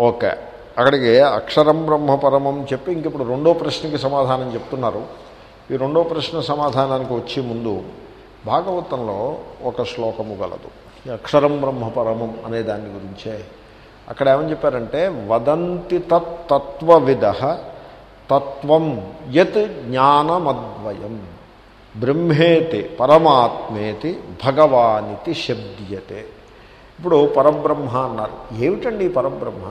Okay. అక్కడికి అక్షరం బ్రహ్మపరమం చెప్పి ఇంక ఇప్పుడు రెండో ప్రశ్నకి సమాధానం చెప్తున్నారు. ఈ రెండో ప్రశ్న సమాధానానికి వచ్చే ముందు భాగవతంలో ఒక శ్లోకము గలదు. అక్షరం బ్రహ్మపరమం అనే దాని గురించే. అక్కడ ఏమని చెప్పారంటే వదంతి తత్వవిద తత్వం యత్ జ్ఞానమద్వయం. బ్రహ్మేతి పరమాత్మేతి భగవానితి శబ్దియతే. ఇప్పుడు పరబ్రహ్మ అన్నారు. ఏమిటండి పరబ్రహ్మ?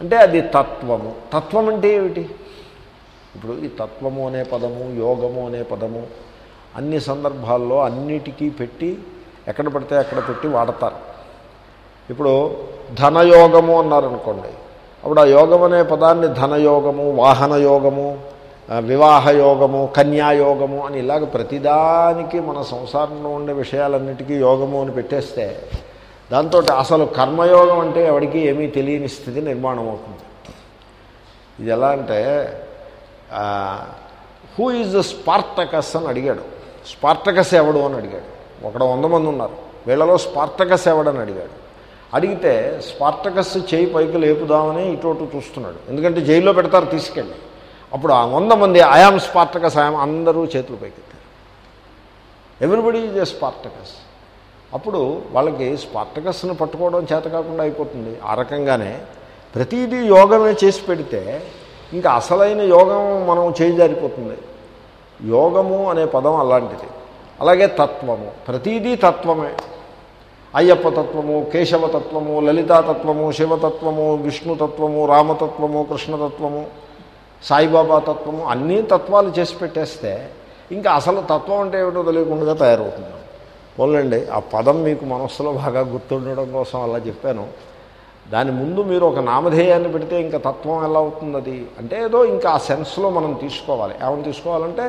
అంటే అది తత్వము. తత్వం అంటే ఏమిటి? ఇప్పుడు ఈ తత్వము అనే పదము యోగము అనే పదము అన్ని సందర్భాల్లో అన్నిటికీ పెట్టి ఎక్కడ పడితే అక్కడ పెట్టి వాడతారు. ఇప్పుడు ధనయోగము అన్నారనుకోండి. అప్పుడు ఆ యోగం అనే పదాన్ని ధనయోగము వాహన యోగము వివాహ యోగము కన్యాయోగము అని ఇలాగ ప్రతిదానికి మన సంసారంలో ఉండే విషయాలన్నిటికీ యోగము అని పెట్టేస్తే దాంతో అసలు కర్మయోగం అంటే ఎవరికి ఏమీ తెలియని స్థితి నిర్మాణం అవుతుంది. ఇది ఎలా అంటే హూ ఈజ్ స్పార్టకస్ అని అడిగాడు. స్పార్టకస్ ఎవడు అని అడిగాడు. ఒకడు వంద మంది ఉన్నారు. వీళ్ళలో స్పార్టకస్ ఎవడని అడిగాడు. అడిగితే స్పార్టకస్ చేయి పైకి లేపుదామని ఇటు చూస్తున్నాడు. ఎందుకంటే జైల్లో పెడతారు తీసుకెళ్ళి. అప్పుడు ఆ వంద మంది ఆయాం స్పార్టకస్ ఆయాం అందరూ చేతులు పైకెత్తారు. ఎవ్రీబడి ఈజ్ ఎ స్పార్టకస్ అప్పుడు వాళ్ళకి స్పార్టకస్ను పట్టుకోవడం చేత కాకుండా అయిపోతుంది. ఆ రకంగానే ప్రతిదీ యోగమే చేసి పెడితే ఇంకా అసలైన యోగం మనం చేయజారిపోతుంది యోగము అనే పదం అలాంటిది. అలాగే తత్వము. ప్రతిదీ తత్వమే. అయ్యప్ప తత్వము కేశవతత్వము లలితాతత్వము తత్వము శివతత్వము విష్ణుతత్వము రామతత్వము కృష్ణతత్వము సాయిబాబా తత్వము అన్నీ తత్వాలు చేసి పెట్టేస్తే ఇంకా అసలు తత్వం అంటే ఏమిటో తెలియకుండా తయారవుతుంది. పోలండి ఆ పదం మీకు మనస్సులో బాగా గుర్తుండడం కోసం అలా చెప్పాను. దాని ముందు మీరు ఒక నామధేయాన్ని పెడితే ఇంకా తత్వం ఎలా అవుతుంది అది అంటే ఏదో ఇంకా ఆ సెన్స్లో మనం తీసుకోవాలి. ఏమని తీసుకోవాలంటే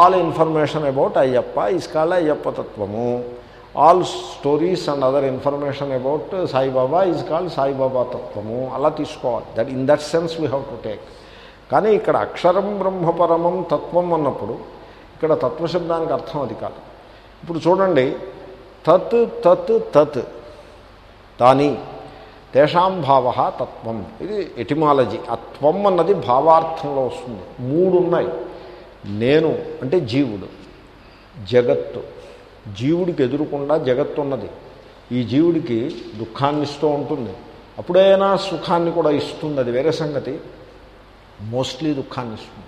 all information about Ayyappa is called Ayyappa తత్వము. All stories and other information about Saibaba is called Saibaba తత్వము. అలా తీసుకోవాలి. That in that sense we have to take. కానీ ఇక్కడ అక్షరం బ్రహ్మపరమం తత్వం అన్నప్పుడు ఇక్కడ తత్వశబ్దానికి అర్థం అది కాదు. ఇప్పుడు చూడండి తత్ తత్ తత్. తాని తేషాం భావ తత్వం. ఇది ఎటిమాలజీ. ఆ త్వం అన్నది భావార్థంలో వస్తుంది. మూడు ఉన్నాయి. నేను అంటే జీవుడు. జగత్తు. జీవుడికి ఎదురుకుండా జగత్తు ఉన్నది. ఈ జీవుడికి దుఃఖాన్ని ఇస్తూ ఉంటుంది. అప్పుడైనా సుఖాన్ని కూడా ఇస్తుంది. అది వేరే సంగతి. మోస్ట్లీ దుఃఖాన్ని ఇస్తుంది.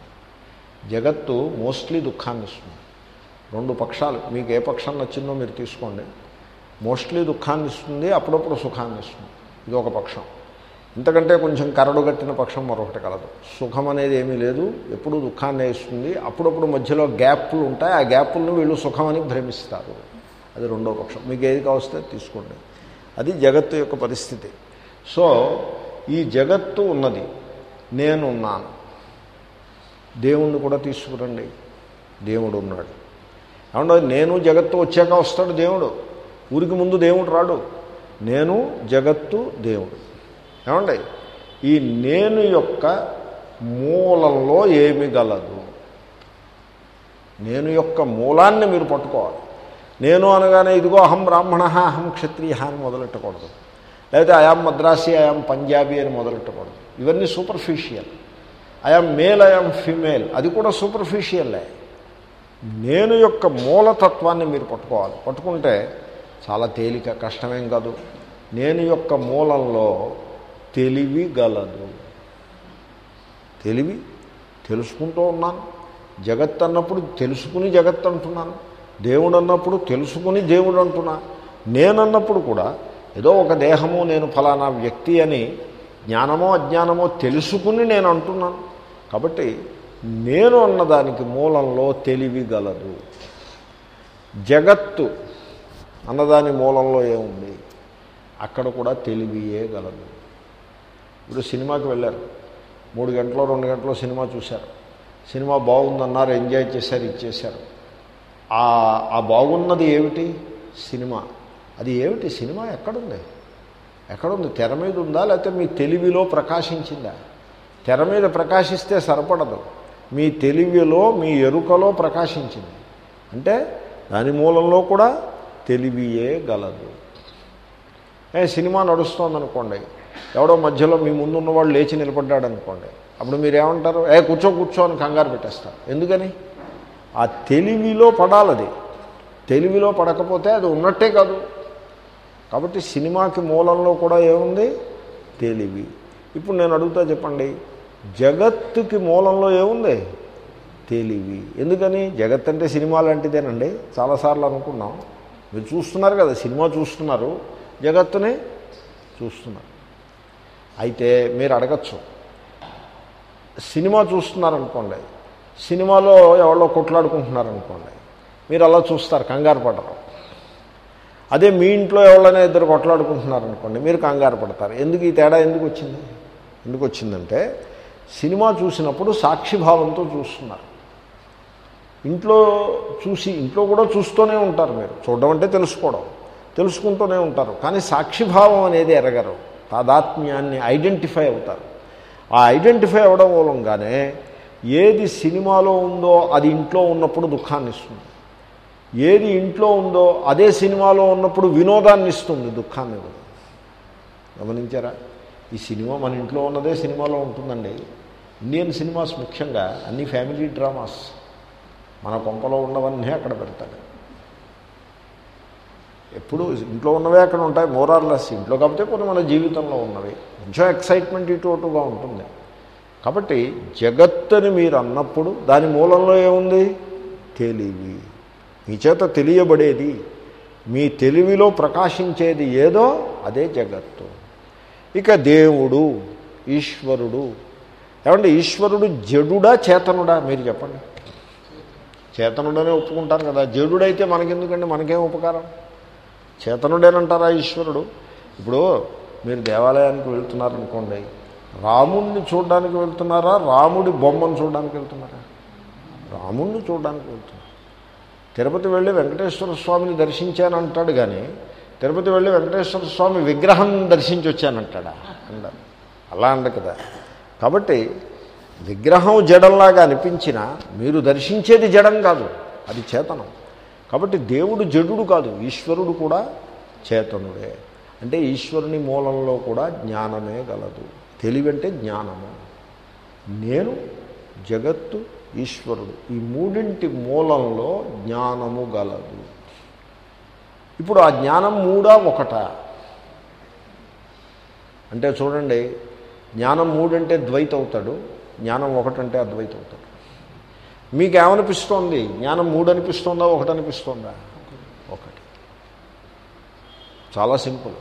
జగత్తు మోస్ట్లీ దుఃఖాన్ని ఇస్తుంది. రెండు పక్షాలు. మీకు ఏ పక్షం నచ్చిందో మీరు తీసుకోండి. మోస్ట్లీ దుఃఖాన్ని ఇస్తుంది అప్పుడప్పుడు సుఖాన్ని ఇస్తుంది. ఇది ఒక పక్షం. ఇంతకంటే కొంచెం కరడు కట్టిన పక్షం మరొకటి కలదు. సుఖం అనేది ఏమీ లేదు ఎప్పుడూ దుఃఖాన్ని ఇస్తుంది అప్పుడప్పుడు మధ్యలో గ్యాప్లు ఉంటాయి. ఆ గ్యాప్లను వీళ్ళు సుఖమని భ్రమిస్తారు. అది రెండో పక్షం. మీకు ఏది కావస్తే తీసుకోండి. అది జగత్తు యొక్క పరిస్థితి. సో ఈ జగత్తు ఉన్నది. నేనున్నాను. దేవుణ్ణి కూడా తీసుకురండి. దేవుడు ఉన్నాడు ఏమంటే నేను జగత్తు వచ్చాక వస్తాడు దేవుడు. ఊరికి ముందు దేవుడు రాడు. నేను జగత్తు దేవుడు. ఏమండి? ఈ నేను యొక్క మూలంలో ఏమి గలదు? నేను యొక్క మూలాన్ని మీరు పట్టుకోవాలి. నేను అనగానే ఇదిగో అహం బ్రాహ్మణ అహం క్షత్రియ అని మొదలెట్టకూడదు. లేకపోతే అయాం మద్రాసి అయాం పంజాబీ అని మొదలెట్టకూడదు. ఇవన్నీ superficial I am male I am female. అది కూడా సూపర్ఫిషియల్లే నేను యొక్క మూలతత్వాన్ని మీరు పట్టుకోవాలి. పట్టుకుంటే చాలా తేలిక కష్టమేం కాదు. నేను యొక్క మూలంలో తెలివి గలదు. తెలివి తెలుసుకుంటూ ఉన్నాను. జగత్ అన్నప్పుడు తెలుసుకుని జగత్ అంటున్నాను. దేవుడు అన్నప్పుడు తెలుసుకుని దేవుడు అంటున్నా. నేనన్నప్పుడు కూడా ఏదో ఒక దేహము నేను ఫలానా వ్యక్తి అని జ్ఞానమో అజ్ఞానమో తెలుసుకుని నేను అంటున్నాను. కాబట్టి నేను అన్నదానికి మూలంలో తెలివి గలదు. జగత్తు అన్నదాని మూలంలో ఏముంది? అక్కడ కూడా తెలివియే గలదు. ఇప్పుడు సినిమాకి వెళ్ళారు. మూడు గంటలో రెండు గంటలో సినిమా చూశారు. సినిమా బాగుందన్నారు ఎంజాయ్ చేశారు ఇచ్చేశారు. ఆ ఆ బాగున్నది ఏమిటి? సినిమా. అది ఏమిటి? సినిమా ఎక్కడుంది? ఎక్కడుంది? తెర మీద ఉందా? లేకపోతే మీ తెలివిలో ప్రకాశించిందా? తెర మీద ప్రకాశిస్తే సరిపడదు. మీ తెలివిలో మీ ఎరుకలో ప్రకాశించింది. అంటే దాని మూలంలో కూడా తెలివియే గలదు. ఏ సినిమా నడుస్తోందనుకోండి. ఎవడో మధ్యలో మీ ముందు లేచి నిలబడ్డాడు అనుకోండి అప్పుడు మీరు ఏమంటారు ఏ కూర్చో కూర్చో అని కంగారు పెట్టేస్తారు. ఎందుకని? ఆ తెలివిలో పడాలది. తెలివిలో పడకపోతే అది ఉన్నట్టే కాదు. కాబట్టి సినిమాకి మూలంలో కూడా ఏముంది? తెలివి. ఇప్పుడు నేను అడుగుతా చెప్పండి. జగత్తుకి మూలంలో ఏముంది? తెలివి. ఎందుకని? జగత్ అంటే సినిమా లాంటిదేనండి. చాలాసార్లు అనుకున్నాం. మీరు చూస్తున్నారు కదా సినిమా చూస్తున్నారు. జగత్తుని చూస్తున్నారు. అయితే మీరు అడగచ్చు. సినిమా చూస్తున్నారనుకోండి. సినిమాలో ఎవరో కొట్లాడుకుంటున్నారనుకోండి. మీరు అలా చూస్తారు కంగారు పడరు. అదే మీ ఇంట్లో ఎవరైనా ఇద్దరు కొట్లాడుకుంటున్నారనుకోండి మీరు కంగారు పడతారు. ఎందుకు ఈ తేడా ఎందుకు వచ్చింది? ఎందుకు వచ్చిందంటే సినిమా చూసినప్పుడు సాక్షిభావంతో చూస్తున్నారు. ఇంట్లో చూసి ఇంట్లో కూడా చూస్తూనే ఉంటారు మీరు. చూడడం అంటే తెలుసుకోవడం తెలుసుకుంటూనే ఉంటారు. కానీ సాక్షిభావం అనేది ఎరగరు. తాదాత్మ్యాన్ని ఐడెంటిఫై అవుతారు. ఆ ఐడెంటిఫై అవ్వడం మూలంగానే ఏది సినిమాలో ఉందో అది ఇంట్లో ఉన్నప్పుడు దుఃఖాన్ని ఇస్తుంది. ఏది ఇంట్లో ఉందో అదే సినిమాలో ఉన్నప్పుడు వినోదాన్ని ఇస్తుంది దుఃఖాన్ని. గమనించారా? ఈ సినిమా మన ఇంట్లో ఉన్నదే సినిమాలో ఉంటుందండి. ఇండియన్ సినిమాస్ ముఖ్యంగా అన్ని ఫ్యామిలీ డ్రామాస్ మన కొంపలో ఉన్నవన్నీ అక్కడ పెడతాడు. ఎప్పుడు ఇంట్లో ఉన్నవే అక్కడ ఉంటాయి మోరార్లెస్ ఇంట్లో కాకపోతే కొన్ని మన జీవితంలో ఉన్నవి. కొంచెం ఎక్సైట్మెంట్ ఇటు అటుగా ఉంటుంది. కాబట్టి జగత్తని మీరు అన్నప్పుడు దాని మూలంలో ఏముంది? తెలివి. మీ చేత తెలియబడేది మీ తెలివిలో ప్రకాశించేది ఏదో అదే జగత్తు. ఇక దేవుడు ఈశ్వరుడు. ఏమంటే ఈశ్వరుడు జడుడా చేతనుడా? మీరు చెప్పండి. చేతనుడనే ఒప్పుకుంటారు కదా. జడుడైతే మనకెందుకండి? మనకేం ఉపకారం? చేతనుడేనంటారా ఈశ్వరుడు? ఇప్పుడు మీరు దేవాలయానికి వెళ్తున్నారనుకోండి రాముణ్ణి చూడడానికి వెళ్తున్నారా? రాముడి బొమ్మను చూడడానికి వెళ్తున్నారా? రాముణ్ణి చూడడానికి వెళ్తున్నారు. తిరుపతి వెళ్ళి వెంకటేశ్వర స్వామిని దర్శించానంటాడు కానీ తిరుపతి వెళ్ళి వెంకటేశ్వర స్వామి విగ్రహం దర్శించి వచ్చానంటాడా? అంటారు అలా అండ కదా. కాబట్టి విగ్రహం జడంలాగా అనిపించినా మీరు దర్శించేది జడం కాదు అది చేతనం. కాబట్టి దేవుడు జడుడు కాదు ఈశ్వరుడు కూడా చేతనుడే. అంటే ఈశ్వరుని మూలంలో కూడా జ్ఞానమే గలదు. తెలివంటే జ్ఞానము. నేను జగత్తు ఈశ్వరుడు. ఈ మూడింటి మూలంలో జ్ఞానము గలదు. ఇప్పుడు ఆ జ్ఞానం మూడా ఒకట. అంటే చూడండి జ్ఞానం మూడంటే ద్వైత అవుతాడు జ్ఞానం ఒకటంటే అద్వైత అవుతాడు మీకు ఏమనిపిస్తోంది జ్ఞానం మూడు అనిపిస్తుందా ఒకటి. అనిపిస్తుందా ఒకటి చాలా సింపుల్.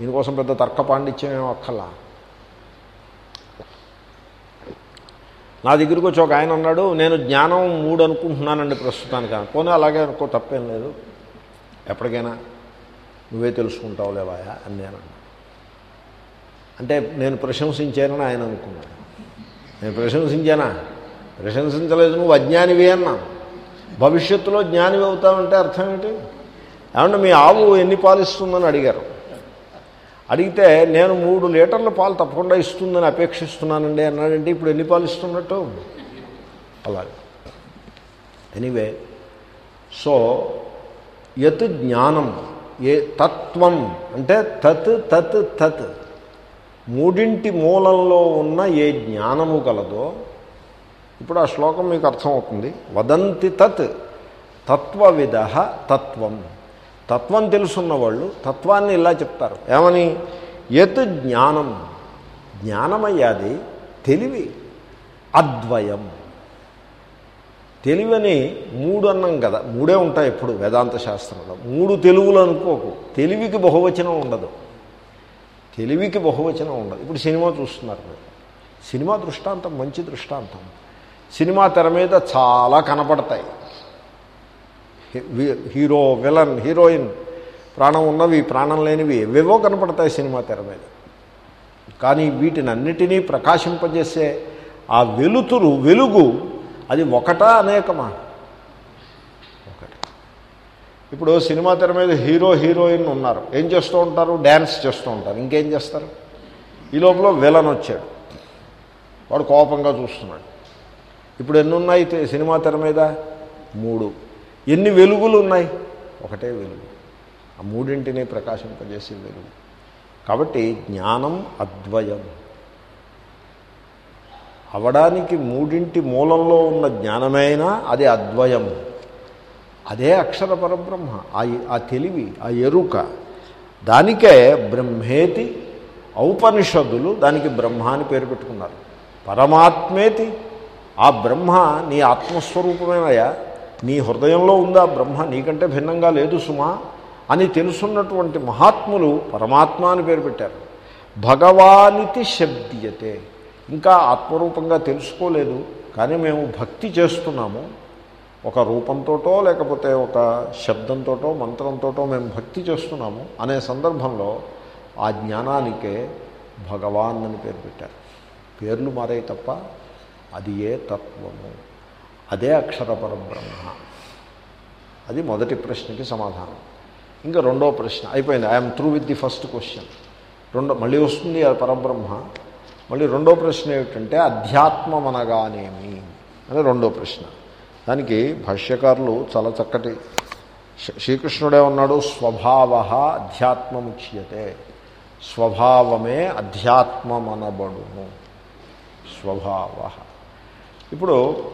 దీనికోసం పెద్ద తర్క పాండిత్యం ఏం అక్కర్లా. నా దగ్గరికి వచ్చి ఒక ఆయన అన్నాడు నేను జ్ఞానం మూడు అనుకుంటున్నానండి ప్రస్తుతానికి. అనుకోని అలాగే అనుకో తప్పేం లేదు. ఎప్పటికైనా నువ్వే తెలుసుకుంటావు లేవాయా అని నేను అంటే నేను ప్రశంసించానని ఆయన అనుకున్నాను నేను ప్రశంసించానా? ప్రశంసించలేదు నువ్వు అజ్ఞానివి అన్నాను భవిష్యత్తులో జ్ఞానివి అవుతావంటే అర్థం ఏంటి? ఏమంటే మీ ఆవు ఎన్ని పాలు ఇస్తుందని అడిగారు. అడిగితే నేను మూడు లీటర్ల పాలు తప్పకుండా ఇస్తుందని అపేక్షిస్తున్నానండి అన్నాడంటే ఇప్పుడు ఎన్ని పాలు ఇస్తున్నట్టు అలాగే. ఎనీవే సో యత్ జ్ఞానం ఏ తత్వం అంటే తత్ తత్ తత్. మూడింటి మూలంలో ఉన్న ఏ జ్ఞానము కలదో ఇప్పుడు ఆ శ్లోకం మీకు అర్థమవుతుంది. వదంతి తత్ తత్వవిద తత్వం. తత్వం తెలుసున్న వాళ్ళు తత్వాన్ని ఇలా చెప్తారు. ఏమని? యత్ జ్ఞానం. జ్ఞానమయ్యాది తెలివి అద్వయం. తెలివని మూడు అన్నాం కదా మూడే ఉంటాయి ఎప్పుడు వేదాంత శాస్త్రంలో. మూడు తెలుగులు అనుకోకు. తెలివికి బహువచనం ఉండదు. తెలివికి బహువచనం ఉండదు. ఇప్పుడు సినిమా చూస్తున్నారు మీరు. సినిమా దృష్టాంతం మంచి దృష్టాంతం. సినిమా తెర మీద చాలా కనపడతాయి. హీరో విలన్ హీరోయిన్ ప్రాణం ఉన్నవి ప్రాణం లేనివి ఎవేవో కనపడతాయి సినిమా తెర మీద. కానీ వీటిని అన్నిటినీ ప్రకాశింపజేసే ఆ వెలుతురు వెలుగు అది ఒకటా అనేకమా? ఒకటి. ఇప్పుడు సినిమా తెర మీద హీరో హీరోయిన్ ఉన్నారు. ఏం చేస్తూ ఉంటారు? డ్యాన్స్ చేస్తూ ఉంటారు. ఇంకేం చేస్తారు? ఈ లోపల విలన్ వచ్చాడు. వాడు కోపంగా చూస్తున్నాడు. ఇప్పుడు ఎన్ని ఉన్నాయి సినిమా తెర మీద? మూడు. ఎన్ని వెలుగులు ఉన్నాయి? ఒకటే వెలుగు. ఆ మూడింటిని ప్రకాశింపజేసే వెలుగు. కాబట్టి జ్ఞానం అద్వయం. అవడానికి మూడింటి మూలంలో ఉన్న జ్ఞానమైనా అది అద్వయం అదే అక్షర పరబ్రహ్మ ఆ తెలివి ఆ ఎరుక. దానికే బ్రహ్మేతి ఔపనిషదులు దానికి బ్రహ్మ అని పేరు పెట్టుకున్నారు. పరమాత్మేతి ఆ బ్రహ్మ నీ ఆత్మస్వరూపమేనయా నీ హృదయంలో ఉందా బ్రహ్మ నీకంటే భిన్నంగా లేదు సుమా అని తెలుసున్నటువంటి మహాత్ములు పరమాత్మ అని పేరు పెట్టారు. భగవానితి శబ్దియతే. ఇంకా ఆత్మరూపంగా తెలుసుకోలేదు కానీ మేము భక్తి చేస్తున్నాము. ఒక రూపంతోటో లేకపోతే ఒక శబ్దంతోటో మంత్రంతోటో మేము భక్తి చేస్తున్నాము అనే సందర్భంలో ఆ జ్ఞానానికే భగవాన్ అని పేరు పెట్టారు. పేర్లు మారే తప్ప అది ఏ తత్వము? అదే అక్షర బ్రహ్మ అది మొదటి ప్రశ్నకి సమాధానం. ఇంకా రెండో ప్రశ్న అయిపోయింది. I'm through with the first question రెండో మళ్ళీ వస్తుంది ఆ పరబ్రహ్మ. మళ్ళీ రెండో ప్రశ్న ఏమిటంటే అధ్యాత్మం అనగానేమి అని రెండో ప్రశ్న. దానికి భాష్యకారులు చాలా చక్కటి శ్రీకృష్ణుడే ఉన్నాడు స్వభావ అధ్యాత్మముచ్యతే. స్వభావమే అధ్యాత్మమనబడును. స్వభావ. ఇప్పుడు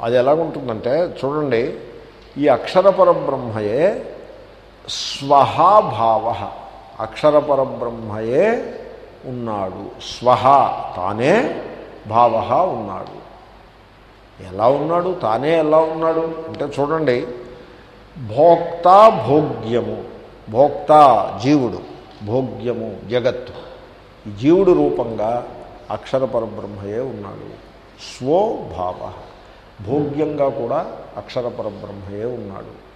అది ఎలాగుంటుందంటే చూడండి ఈ అక్షరపర బ్రహ్మయే స్వహాభావ. అక్షరపరబ్రహ్మయే ఉన్నాడు. స్వహ తానే భావ ఉన్నాడు. ఎలా ఉన్నాడు? తానే ఎలా ఉన్నాడు? అంటే చూడండి భోక్త భోగ్యము. భోక్త జీవుడు భోగ్యము జగత్తు. ఈ జీవుడు రూపంగా అక్షర పరబ్రహ్మయే ఉన్నాడు స్వోభావ భోగ్యంగా కూడా అక్షర పరబ్రహ్మయే ఉన్నాడు.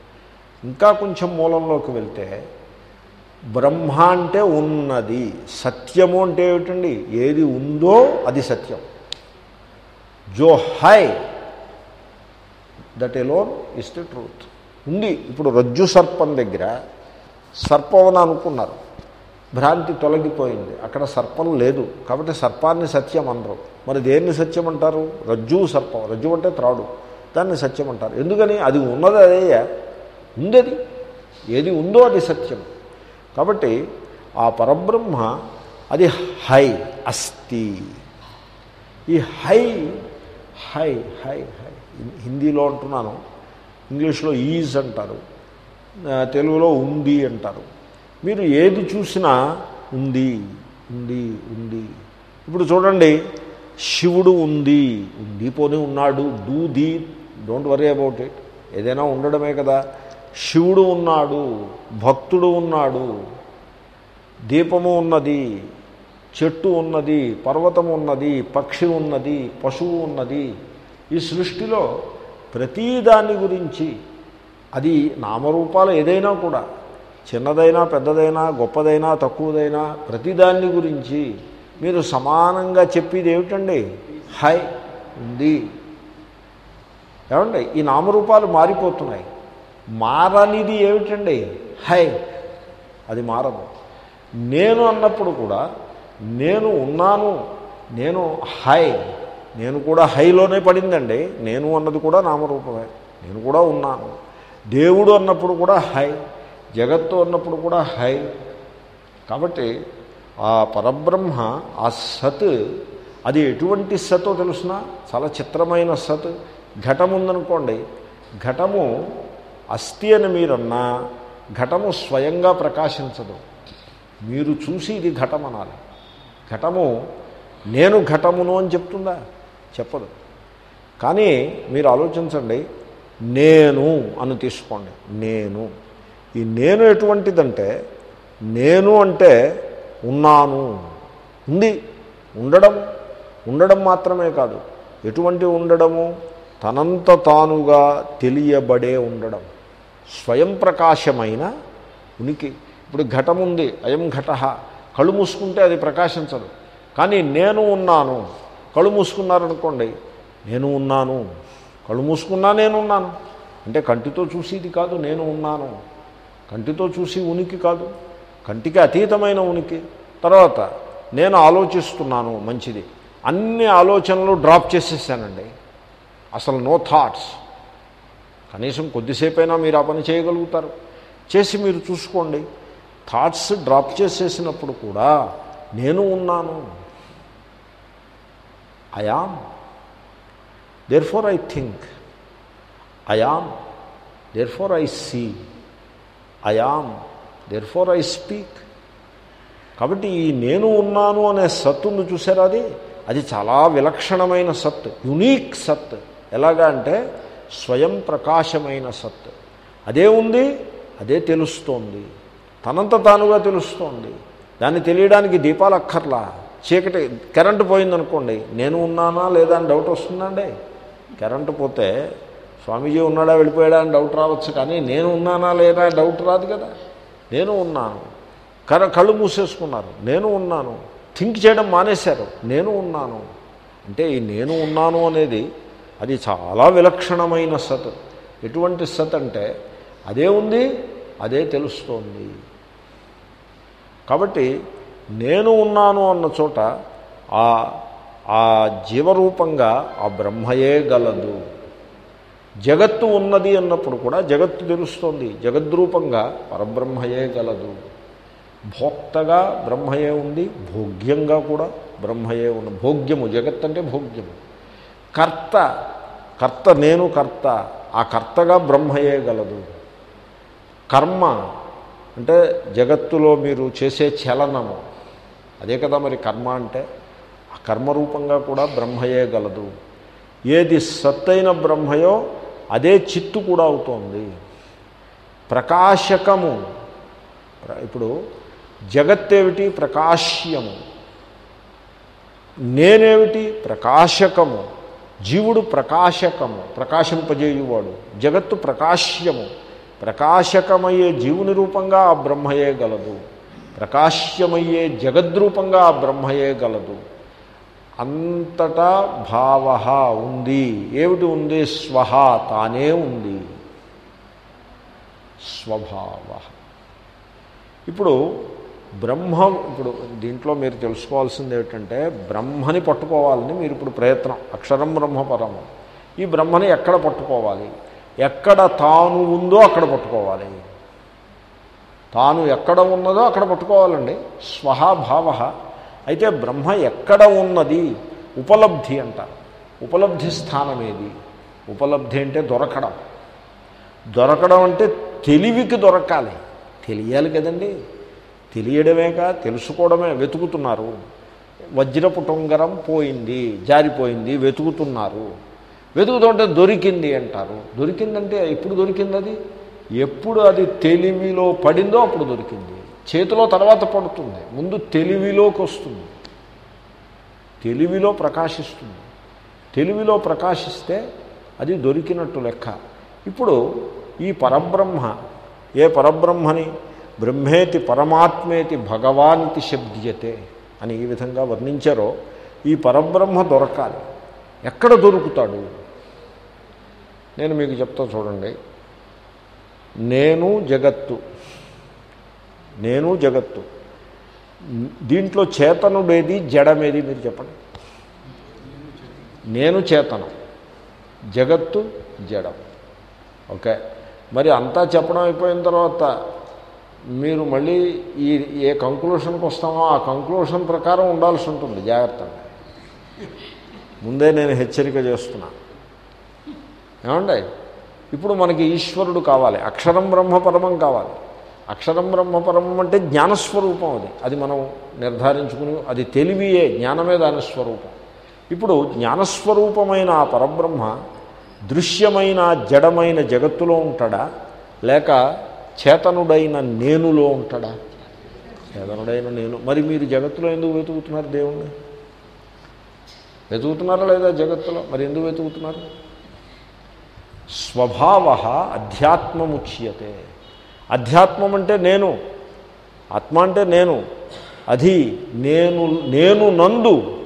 ఇంకా కొంచెం మూలంలోకి వెళ్తే బ్రహ్మ అంటే ఉన్నది. సత్యము అంటే ఏమిటండి? ఏది ఉందో అది సత్యం. జో high that alone is the truth. ఉంది. ఇప్పుడు రజ్జు సర్పం దగ్గర సర్పం అని అనుకున్నారు. భ్రాంతి తొలగిపోయింది. అక్కడ సర్పం లేదు. కాబట్టి సర్పాన్ని సత్యం అనరు. మరి దేన్ని సత్యం అంటారు? రజ్జు సర్పం. రజ్జు అంటే త్రాడు. దాన్ని సత్యం అంటారు. ఎందుకని? అది ఉన్నది అదే. ఉంది అది ఏది ఉందో అది సత్యం. కాబట్టి ఆ పరబ్రహ్మ అది హై అస్థి. ఈ హై హై హై హై. హిందీలో అంటున్నాను. ఇంగ్లీష్లో ఈజ్ అంటారు. తెలుగులో ఉంది అంటారు. మీరు ఏది చూసినా ఉంది ఉంది ఉంది. ఇప్పుడు చూడండి శివుడు ఉంది ఉండిపోని ఉన్నాడు do the don't worry about it ఏదైనా ఉండడమే కదా. శివుడు ఉన్నాడు భక్తుడు ఉన్నాడు దీపము ఉన్నది చెట్టు ఉన్నది పర్వతం ఉన్నది పక్షి ఉన్నది పశువు ఉన్నది. ఈ సృష్టిలో ప్రతీ గురించి అది నామరూపాలు ఏదైనా కూడా చిన్నదైనా పెద్దదైనా గొప్పదైనా తక్కువదైనా ప్రతిదాన్ని గురించి మీరు సమానంగా చెప్పేది ఏమిటండి? హై ఉంది. ఏమండి? ఈ నామరూపాలు మారిపోతున్నాయి. మారనిది ఏమిటండి? హై అది మారదు. నేను అన్నప్పుడు కూడా నేను ఉన్నాను నేను హై నేను కూడా హైలోనే పడిందండి. నేను అన్నది కూడా నామరూపమే. నేను కూడా ఉన్నాను. దేవుడు అన్నప్పుడు కూడా హై జగత్తు అన్నప్పుడు కూడా హై. కాబట్టి ఆ పరబ్రహ్మ ఆ సత్ అది ఎటువంటి సతో తెలుసిన? చాలా చిత్రమైన సత్. ఘటం ఉందనుకోండి ఘటము అస్థి అని మీరన్నా ఘటము స్వయంగా ప్రకాశించదు. మీరు చూసి ఇది ఘటం అనాలి. ఘటము నేను ఘటమును అని చెప్తుందా? చెప్పదు. కానీ మీరు ఆలోచించండి నేను అని తీసుకోండి. నేను. ఈ నేను ఎటువంటిదంటే నేను అంటే ఉన్నాను. ఉంది. ఉండడం. ఉండడం మాత్రమే కాదు. ఎటువంటి ఉండడము? తనంత తానుగా తెలియబడే ఉండడం. స్వయం ప్రకాశమైన ఉనికి. ఇప్పుడు ఘటం ఉంది అయం ఘట. కళ్ళు మూసుకుంటే అది ప్రకాశించదు. కానీ నేను ఉన్నాను. కళ్ళు మూసుకున్నారనుకోండి నేను ఉన్నాను. కళ్ళు మూసుకున్నా నేను ఉన్నాను. అంటే కంటితో చూసేది కాదు నేను ఉన్నాను. కంటితో చూసి ఉనికి కాదు. కంటికి అతీతమైన ఉనికి. తర్వాత నేను ఆలోచిస్తున్నాను మంచిది. అన్ని ఆలోచనలు డ్రాప్ చేసేసానండి. అసలు నో థాట్స్. కనీసం కొద్దిసేపైనా మీరు ఆ పని చేయగలుగుతారు. చేసి మీరు చూసుకోండి. థాట్స్ డ్రాప్ చేసేసినప్పుడు కూడా నేను ఉన్నాను. I am therefore I think I am therefore I see I am therefore I speak కాబట్టి ఈ నేను ఉన్నాను అనే సత్ ఉంది చూసారా అది? అది చాలా విలక్షణమైన సత్ యునీక్ సత్ ఎలాగా అంటే స్వయం ప్రకాశమైన సత్ అదే ఉంది అదే తెలుస్తోంది. తనంత తానుగా తెలుస్తోంది. దాన్ని తెలియడానికి దీపాలు అక్కర్లా. చీకటి కరెంటు పోయిందనుకోండి నేను ఉన్నానా లేదా అని డౌట్ వస్తుందండి కరెంటు పోతే స్వామీజీ ఉన్నాడా వెళ్ళిపోయాడా అని డౌట్ రావచ్చు కానీ నేను ఉన్నానా లేదా డౌట్ రాదు కదా. నేను ఉన్నాను. కర కళ్ళు మూసేసుకున్నారు. నేను ఉన్నాను. థింక్ చేయడం మానేశారు. నేను ఉన్నాను. అంటే ఈ నేను ఉన్నాను అనేది అది చాలా విలక్షణమైన సత్. ఎటువంటి సత్ అంటే అదే ఉంది అదే తెలుస్తోంది. కాబట్టి నేను ఉన్నాను అన్న చోట ఆ ఆ జీవరూపంగా ఆ బ్రహ్మయే గలదు. జగత్తు ఉన్నది అన్నప్పుడు కూడా జగత్తు తెలుస్తోంది. జగద్రూపంగా పరబ్రహ్మయే గలదు. భోక్తగా బ్రహ్మయే ఉంది భోగ్యంగా కూడా బ్రహ్మయే ఉన్న భోగ్యము జగత్ అంటే భోగ్యము. కర్త కర్త నేను కర్త ఆ కర్తగా బ్రహ్మయే గలదు. కర్మ అంటే జగత్తులో మీరు చేసే చలనము. అదే కదా మరి కర్మ అంటే? ఆ కర్మరూపంగా కూడా బ్రహ్మయే గలదు. ఏది సత్తైన బ్రహ్మయో అదే చిత్తు కూడా అవుతోంది. ప్రకాశకము. ఇప్పుడు జగత్తేమిటి? ప్రకాశ్యము. నేనేమిటి? ప్రకాశకము. జీవుడు ప్రకాశకము ప్రకాశింపజేయువాడు. జగత్తు ప్రకాశ్యము. ప్రకాశకమయ్యే జీవుని రూపంగా ఆ బ్రహ్మయే గలదు. ప్రకాశ్యమయ్యే జగద్రూపంగా ఆ బ్రహ్మయే గలదు. అంతటా భావ ఉంది. ఏమిటి ఉంది? స్వహ తానే ఉంది. స్వభావ. ఇప్పుడు బ్రహ్మం ఇప్పుడు దీంట్లో మీరు తెలుసుకోవాల్సింది ఏమిటంటే బ్రహ్మని పట్టుకోవాలని మీరు ఇప్పుడు ప్రయత్నం అక్షరం బ్రహ్మపరము ఈ బ్రహ్మని ఎక్కడ పట్టుకోవాలి? ఎక్కడ తాను ఉందో అక్కడ పట్టుకోవాలి. తాను ఎక్కడ ఉన్నదో అక్కడ పట్టుకోవాలండి. స్వహాభావ అయితే బ్రహ్మ ఎక్కడ ఉన్నది? ఉపలబ్ధి అంటారు ఉపలబ్ధి స్థానం ఏది? ఉపలబ్ధి అంటే దొరకడం. దొరకడం అంటే తెలివికి దొరకాలి. తెలియాలి కదండి. తెలియడమేక తెలుసుకోవడమే వెతుకుతున్నారు. వజ్రపు టొంగరం పోయింది జారిపోయింది వెతుకుతున్నారు. వెతుకుతుంటే దొరికింది అంటారు. దొరికిందంటే ఎప్పుడు దొరికింది అది? ఎప్పుడు అది తెలివిలో పడిందో అప్పుడు దొరికింది. చేతిలో తర్వాత పడుతుంది. ముందు తెలివిలోకి వస్తుంది. తెలివిలో ప్రకాశిస్తుంది. తెలివిలో ప్రకాశిస్తే అది దొరికినట్టు లెక్క. ఇప్పుడు ఈ పరబ్రహ్మ ఏ పరబ్రహ్మని బ్రహ్మేతి పరమాత్మేతి భగవానితి శబ్దియతే అని ఈ విధంగా వర్ణించారో ఈ పరబ్రహ్మ దొరకాలి. ఎక్కడ దొరుకుతాడు? నేను మీకు చెప్తా చూడండి. నేను జగత్తు. నేను జగత్తు. దీంట్లో చేతనుడేది జడమేది మీరు చెప్పండి. నేను చేతనం. జగత్తు జడం. ఓకే. మరి అంతా చెప్పడం అయిపోయిన తర్వాత మీరు మళ్ళీ ఈ ఏ కంక్లూషన్కి వస్తామో ఆ కంక్లూషన్ ప్రకారం ఉండాల్సి ఉంటుంది జాగ్రత్తగా. ముందే నేను హెచ్చరిక చేస్తున్నా. ఏమండి? ఇప్పుడు మనకి ఈశ్వరుడు కావాలి అక్షరం బ్రహ్మపరమం కావాలి. అక్షరం బ్రహ్మపరమం అంటే జ్ఞానస్వరూపం అది. అది మనం నిర్ధారించుకుని అది తెలివియే జ్ఞానమే దాని స్వరూపం. ఇప్పుడు జ్ఞానస్వరూపమైన ఆ పరబ్రహ్మ దృశ్యమైన జడమైన జగత్తులో ఉంటాడా? లేక చేతనుడైన నేనులో ఉంటాడా? చేతనుడైన నేను. మరి మీరు జగత్తులో ఎందుకు వెతుకుతున్నారు దేవుణ్ణి? వెతుకుతున్నారా లేదా జగత్తులో? మరి ఎందుకు వెతుకుతున్నారు? స్వభావ అధ్యాత్మముచ్యతే అధ్యాత్మం అంటే నేను. ఆత్మ అంటే నేను. అది నేను నేను నందు.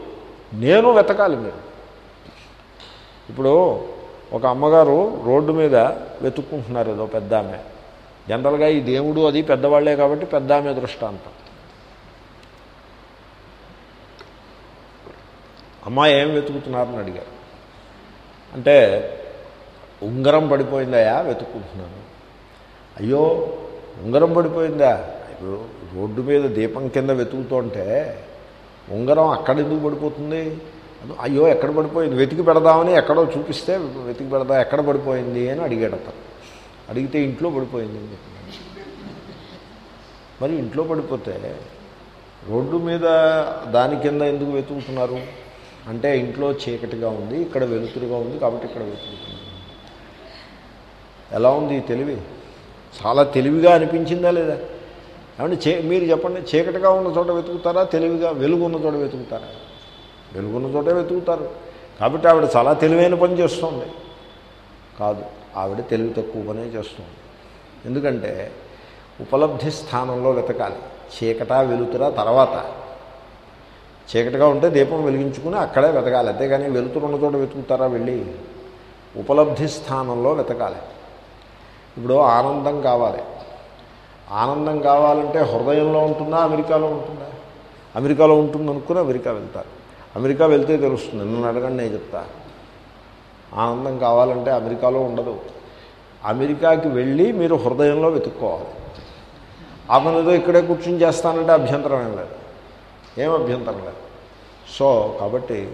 నేను వెతకాలి మీరు. ఇప్పుడు ఒక అమ్మగారు రోడ్డు మీద వెతుక్కుంటున్నారు ఏదో పెద్ద ఆమె జనరల్గా ఈ దేవుడు అది పెద్దవాళ్ళే కాబట్టి పెద్ద ఆమె దృష్టాంతం అమ్మాయి ఏం వెతుకుతున్నారని అడిగారు. అంటే ఉంగరం పడిపోయిందయా వెతుక్కుంటున్నాను. అయ్యో ఉంగరం పడిపోయిందా? ఇప్పుడు రోడ్డు మీద దీపం కింద వెతుకుతుంటే ఉంగరం అక్కడ ఎందుకు పడిపోతుంది? అయ్యో ఎక్కడ పడిపోయింది? వెతికి పెడదామని ఎక్కడో చూపిస్తే వెతికి పెడదా ఎక్కడ పడిపోయింది అని అడిగాడు అతను. అడిగితే ఇంట్లో పడిపోయింది మరి ఇంట్లో పడిపోతే రోడ్డు మీద దాని కింద ఎందుకు వెతుకుతున్నారు? అంటే ఇంట్లో చీకటిగా ఉంది ఇక్కడ వెలుతురుగా ఉంది కాబట్టి ఇక్కడ వెతుకుతున్నారు. ఎలా ఉంది ఈ తెలివి? చాలా తెలివిగా అనిపించిందా లేదా? ఏమంటే చే మీరు చెప్పండి చీకటిగా ఉన్న చోట వెతుకుతారా? తెలివిగా వెలుగు ఉన్న చోట వెతుకుతారా? వెలుగున్న చోటే వెతుకుతారు. కాబట్టి ఆవిడ చాలా తెలివైన పని చేస్తుంది. కాదు. ఆవిడ తెలివి తక్కువ పనే చేస్తుంది. ఎందుకంటే ఉపలబ్ధి స్థానంలో వెతకాలి. చీకటా వెలుతురా తర్వాత. చీకటిగా ఉంటే దీపం వెలిగించుకుని అక్కడే వెతకాలి. అంతేగాని వెలుతురున్న చోట వెతుకుతారా వెళ్ళి? ఉపలబ్ధి స్థానంలో వెతకాలి. ఇప్పుడు ఆనందం కావాలి. ఆనందం కావాలంటే హృదయంలో ఉంటుందా? అమెరికాలో ఉంటుందా? అమెరికాలో ఉంటుంది అనుకుని అమెరికా వెళ్తారు. అమెరికా వెళ్తే తెలుస్తుంది. నన్ను అడగండి నేను చెప్తాను ఆనందం కావాలంటే అమెరికాలో ఉండదు. అమెరికాకి వెళ్ళి మీరు హృదయంలో వెతుక్కోవాలి. ఆమెనేదో ఇక్కడే కూర్చుని చేస్తానంటే అభ్యంతరం ఏం లేదు. ఏం అభ్యంతరం లేదు. సో కాబట్టి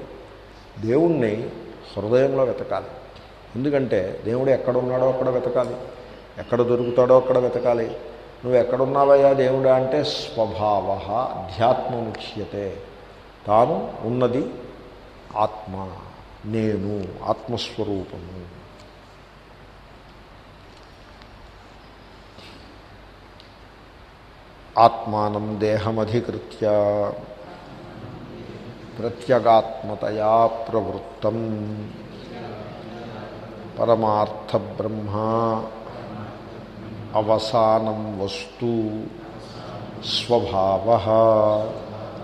దేవుణ్ణి హృదయంలో వెతకాలి. ఎందుకంటే దేవుడు ఎక్కడ ఉన్నాడో అక్కడ వెతకాలి. ఎక్కడ దొరుకుతాడో అక్కడ వెతకాలి. నువ్వు ఎక్కడున్నావయ్యా దేవుడా అంటే స్వభావ అధ్యాత్మముచ్యతే. తాను ఉన్నది ఆత్మ. నేను ఆత్మస్వరూపము. ఆత్మానం దేహమధికృత్య ప్రత్యగాత్మతయా ప్రవృత్తం. పరమార్థబ్రహ్మ అవసానం వస్తు స్వభావ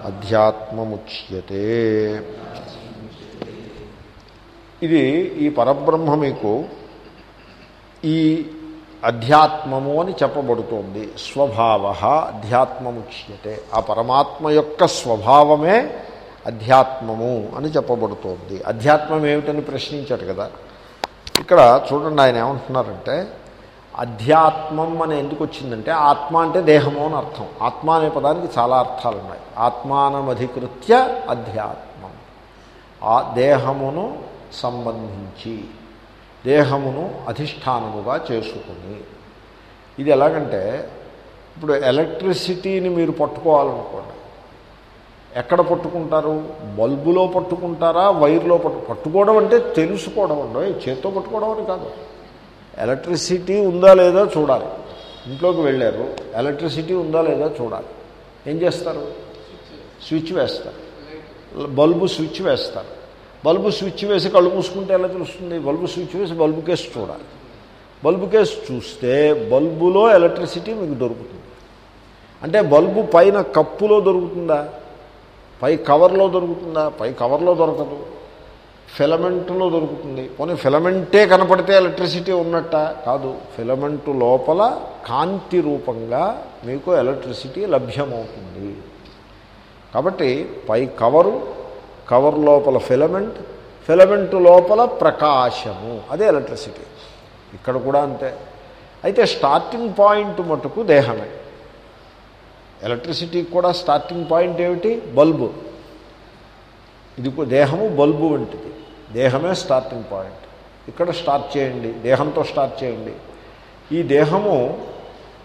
అధ్యాత్మముచ్యతే. ఇది ఈ పరబ్రహ్మ మీకు ఈ అధ్యాత్మము అని చెప్పబడుతోంది. స్వభావ అధ్యాత్మముచ్యతే ఆ పరమాత్మ యొక్క స్వభావమే అధ్యాత్మము అని చెప్పబడుతోంది. అధ్యాత్మం ఏమిటని ప్రశ్నించారు కదా. ఇక్కడ చూడండి ఆయన ఏమంటున్నారంటే అధ్యాత్మం అని ఎందుకు వచ్చిందంటే ఆత్మ అంటే దేహము అని అర్థం. ఆత్మ అనే పదానికి చాలా అర్థాలు ఉన్నాయి ఆత్మానమధికృత్య అధ్యాత్మం. ఆ దేహమును సంబంధించి దేహమును అధిష్టానముగా చేసుకుని. ఇది ఎలాగంటే ఇప్పుడు ఎలక్ట్రిసిటీని మీరు పట్టుకోవాలనుకోండి. ఎక్కడ పట్టుకుంటారు? బల్బులో పట్టుకుంటారా? వైర్లో పట్టు పట్టుకోవడం అంటే తెలుసుకోవడం అండి. చేత్తో పట్టుకోవడం అని కాదు. ఎలక్ట్రిసిటీ ఉందా లేదా చూడాలి. ఇంట్లోకి వెళ్ళారు. ఎలక్ట్రిసిటీ ఉందా లేదా చూడాలి. ఏం చేస్తారు? స్విచ్ వేస్తారు. బల్బు స్విచ్ వేస్తారు. బల్బు స్విచ్ వేసి కళ్ళు మూసుకుంటే ఎలా తెలుస్తుంది? బల్బు స్విచ్ వేసి బల్బు కేసు చూడాలి. బల్బు కేసు చూస్తే బల్బులో ఎలక్ట్రిసిటీ మీకు దొరుకుతుంది. అంటే బల్బు పైన కప్పులో దొరుకుతుందా? పై కవర్లో దొరుకుతుందా? పై కవర్లో దొరకదు. ఫిలమెంట్లో దొరుకుతుంది. పోనీ ఫిలమెంటే కనపడితే ఎలక్ట్రిసిటీ ఉన్నట్ట కాదు. ఫిలమెంటు లోపల కాంతి రూపంగా మీకు ఎలక్ట్రిసిటీ లభ్యమవుతుంది. కాబట్టి పై కవరు కవర్ లోపల ఫిలమెంట్ ఫిలమెంట్ లోపల ప్రకాశము. అదే ఎలక్ట్రిసిటీ. ఇక్కడ కూడా అంతే. అయితే స్టార్టింగ్ పాయింట్ మటుకు దేహమే. ఎలక్ట్రిసిటీకి కూడా స్టార్టింగ్ పాయింట్ ఏమిటి? బల్బు. ఇది దేహము బల్బు వంటిది. దేహమే స్టార్టింగ్ పాయింట్. ఇక్కడ స్టార్ట్ చేయండి. దేహంతో స్టార్ట్ చేయండి. ఈ దేహము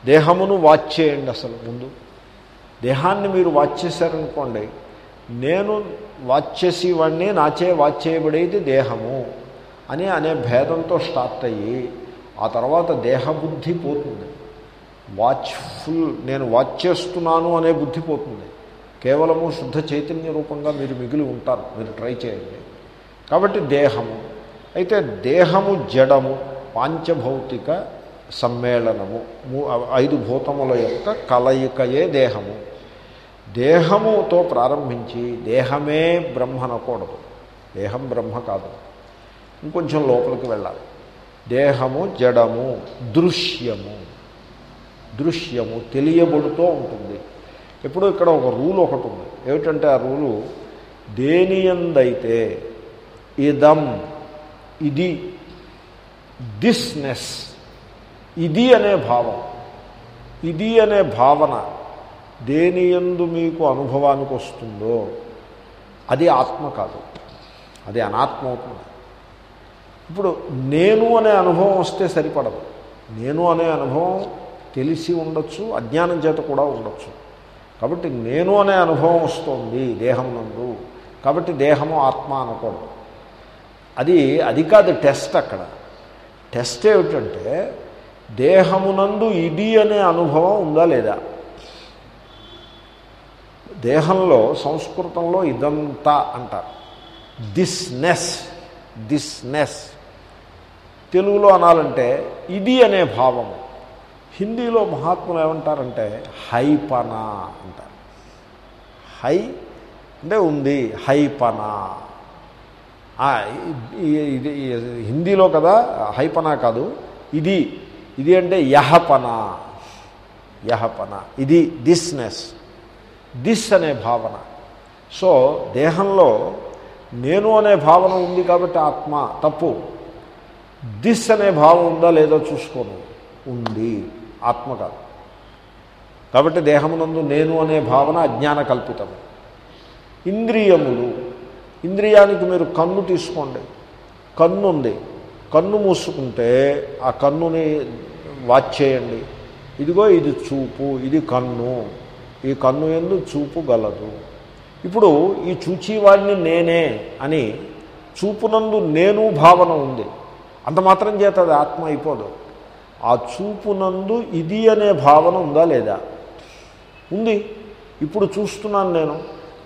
దేహమును వాచ్ చేయండి అసలు ముందు. దేహాన్ని మీరు వాచ్ చేశారనుకోండి నేను వాచ్ చేసేవాడిని నాచే వాచ్ చేయబడేది దేహము అని అనే భేదంతో స్టార్ట్ అయ్యి ఆ తర్వాత దేహబుద్ధి పోతుంది. వాచ్ఫుల్ నేను వాచ్ చేస్తున్నాను అనే బుద్ధి పోతుంది. కేవలము శుద్ధ చైతన్య రూపంగా మీరు మిగిలి ఉంటారు మీరు ట్రై చేయండి. కాబట్టి దేహము. అయితే దేహము జడము పాంచభౌతిక సమ్మేళనము ఐదు భూతముల యొక్క కలయికయే దేహము. దేహముతో ప్రారంభించి దేహమే బ్రహ్మ అనకూడదు. దేహం బ్రహ్మ కాదు. ఇంకొంచెం లోపలికి వెళ్ళాలి. దేహము జడము దృశ్యము. దృశ్యము తెలియబడుతూ ఉంటుంది. ఎప్పుడు ఇక్కడ ఒక రూల్ ఒకటి ఉంది. ఏమిటంటే ఆ రూలు దేని ఎందైతే ఇదం ఇది దిస్నెస్ ఇది అనే భావం ఇది అనే భావన దేని యందు మీకు అనుభవానికి వస్తుందో అది ఆత్మ కాదు. అది అనాత్మ అవుతుంది ఇప్పుడు నేను అనే అనుభవం వస్తే సరిపడదు. నేను అనే అనుభవం తెలిసి ఉండొచ్చు అజ్ఞానం చేత కూడా ఉండొచ్చు. కాబట్టి నేను అనే అనుభవం వస్తుంది దేహం నందు. కాబట్టి దేహము ఆత్మ అనకూడదు. అది అది కాదు టెస్ట్ అక్కడ. టెస్ట్ ఏమిటంటే దేహమునందు ఇది అనే అనుభవం ఉందా లేదా? దేహంలో సంస్కృతంలో ఇదంతా అంటారు. Thisness thisness. తెలుగులో అనాలంటే ఇది అనే భావము హిందీలో మహాత్ములు ఏమంటారంటే హైపనా అంటారు. హై అంటే ఉంది హైపనా. ఇది హిందీలో కదా హైపనా కాదు ఇది. ఇది అంటే యహపనా. యహపన. ఇది దిస్నెస్. దిస్ అనే భావన. సో దేహంలో నేను అనే భావన ఉంది కాబట్టి ఆత్మ తప్పు. దిస్ అనే భావం ఉందా లేదో చూసుకోను. ఉంది. ఆత్మ కాదు. కాబట్టి దేహమునందు నేను అనే భావన అజ్ఞాన కల్పితము ఇంద్రియములు. ఇంద్రియానికి మీరు కన్ను తీసుకోండి. కన్ను ఉంది కన్ను మూసుకుంటే ఆ కన్నుని వాచ్ చేయండి. ఇదిగో ఇది చూపు ఇది కన్ను. ఈ కన్ను ఎందు చూపు గలదు. ఇప్పుడు ఈ చూచేవాడిని నేనే అని చూపునందు నేను భావన ఉంది. అంత మాత్రం చేత అది ఆత్మ అయిపోదు. ఆ చూపునందు ఇది అనే భావన ఉందా లేదా? ఉంది. ఇప్పుడు చూస్తున్నాను నేను.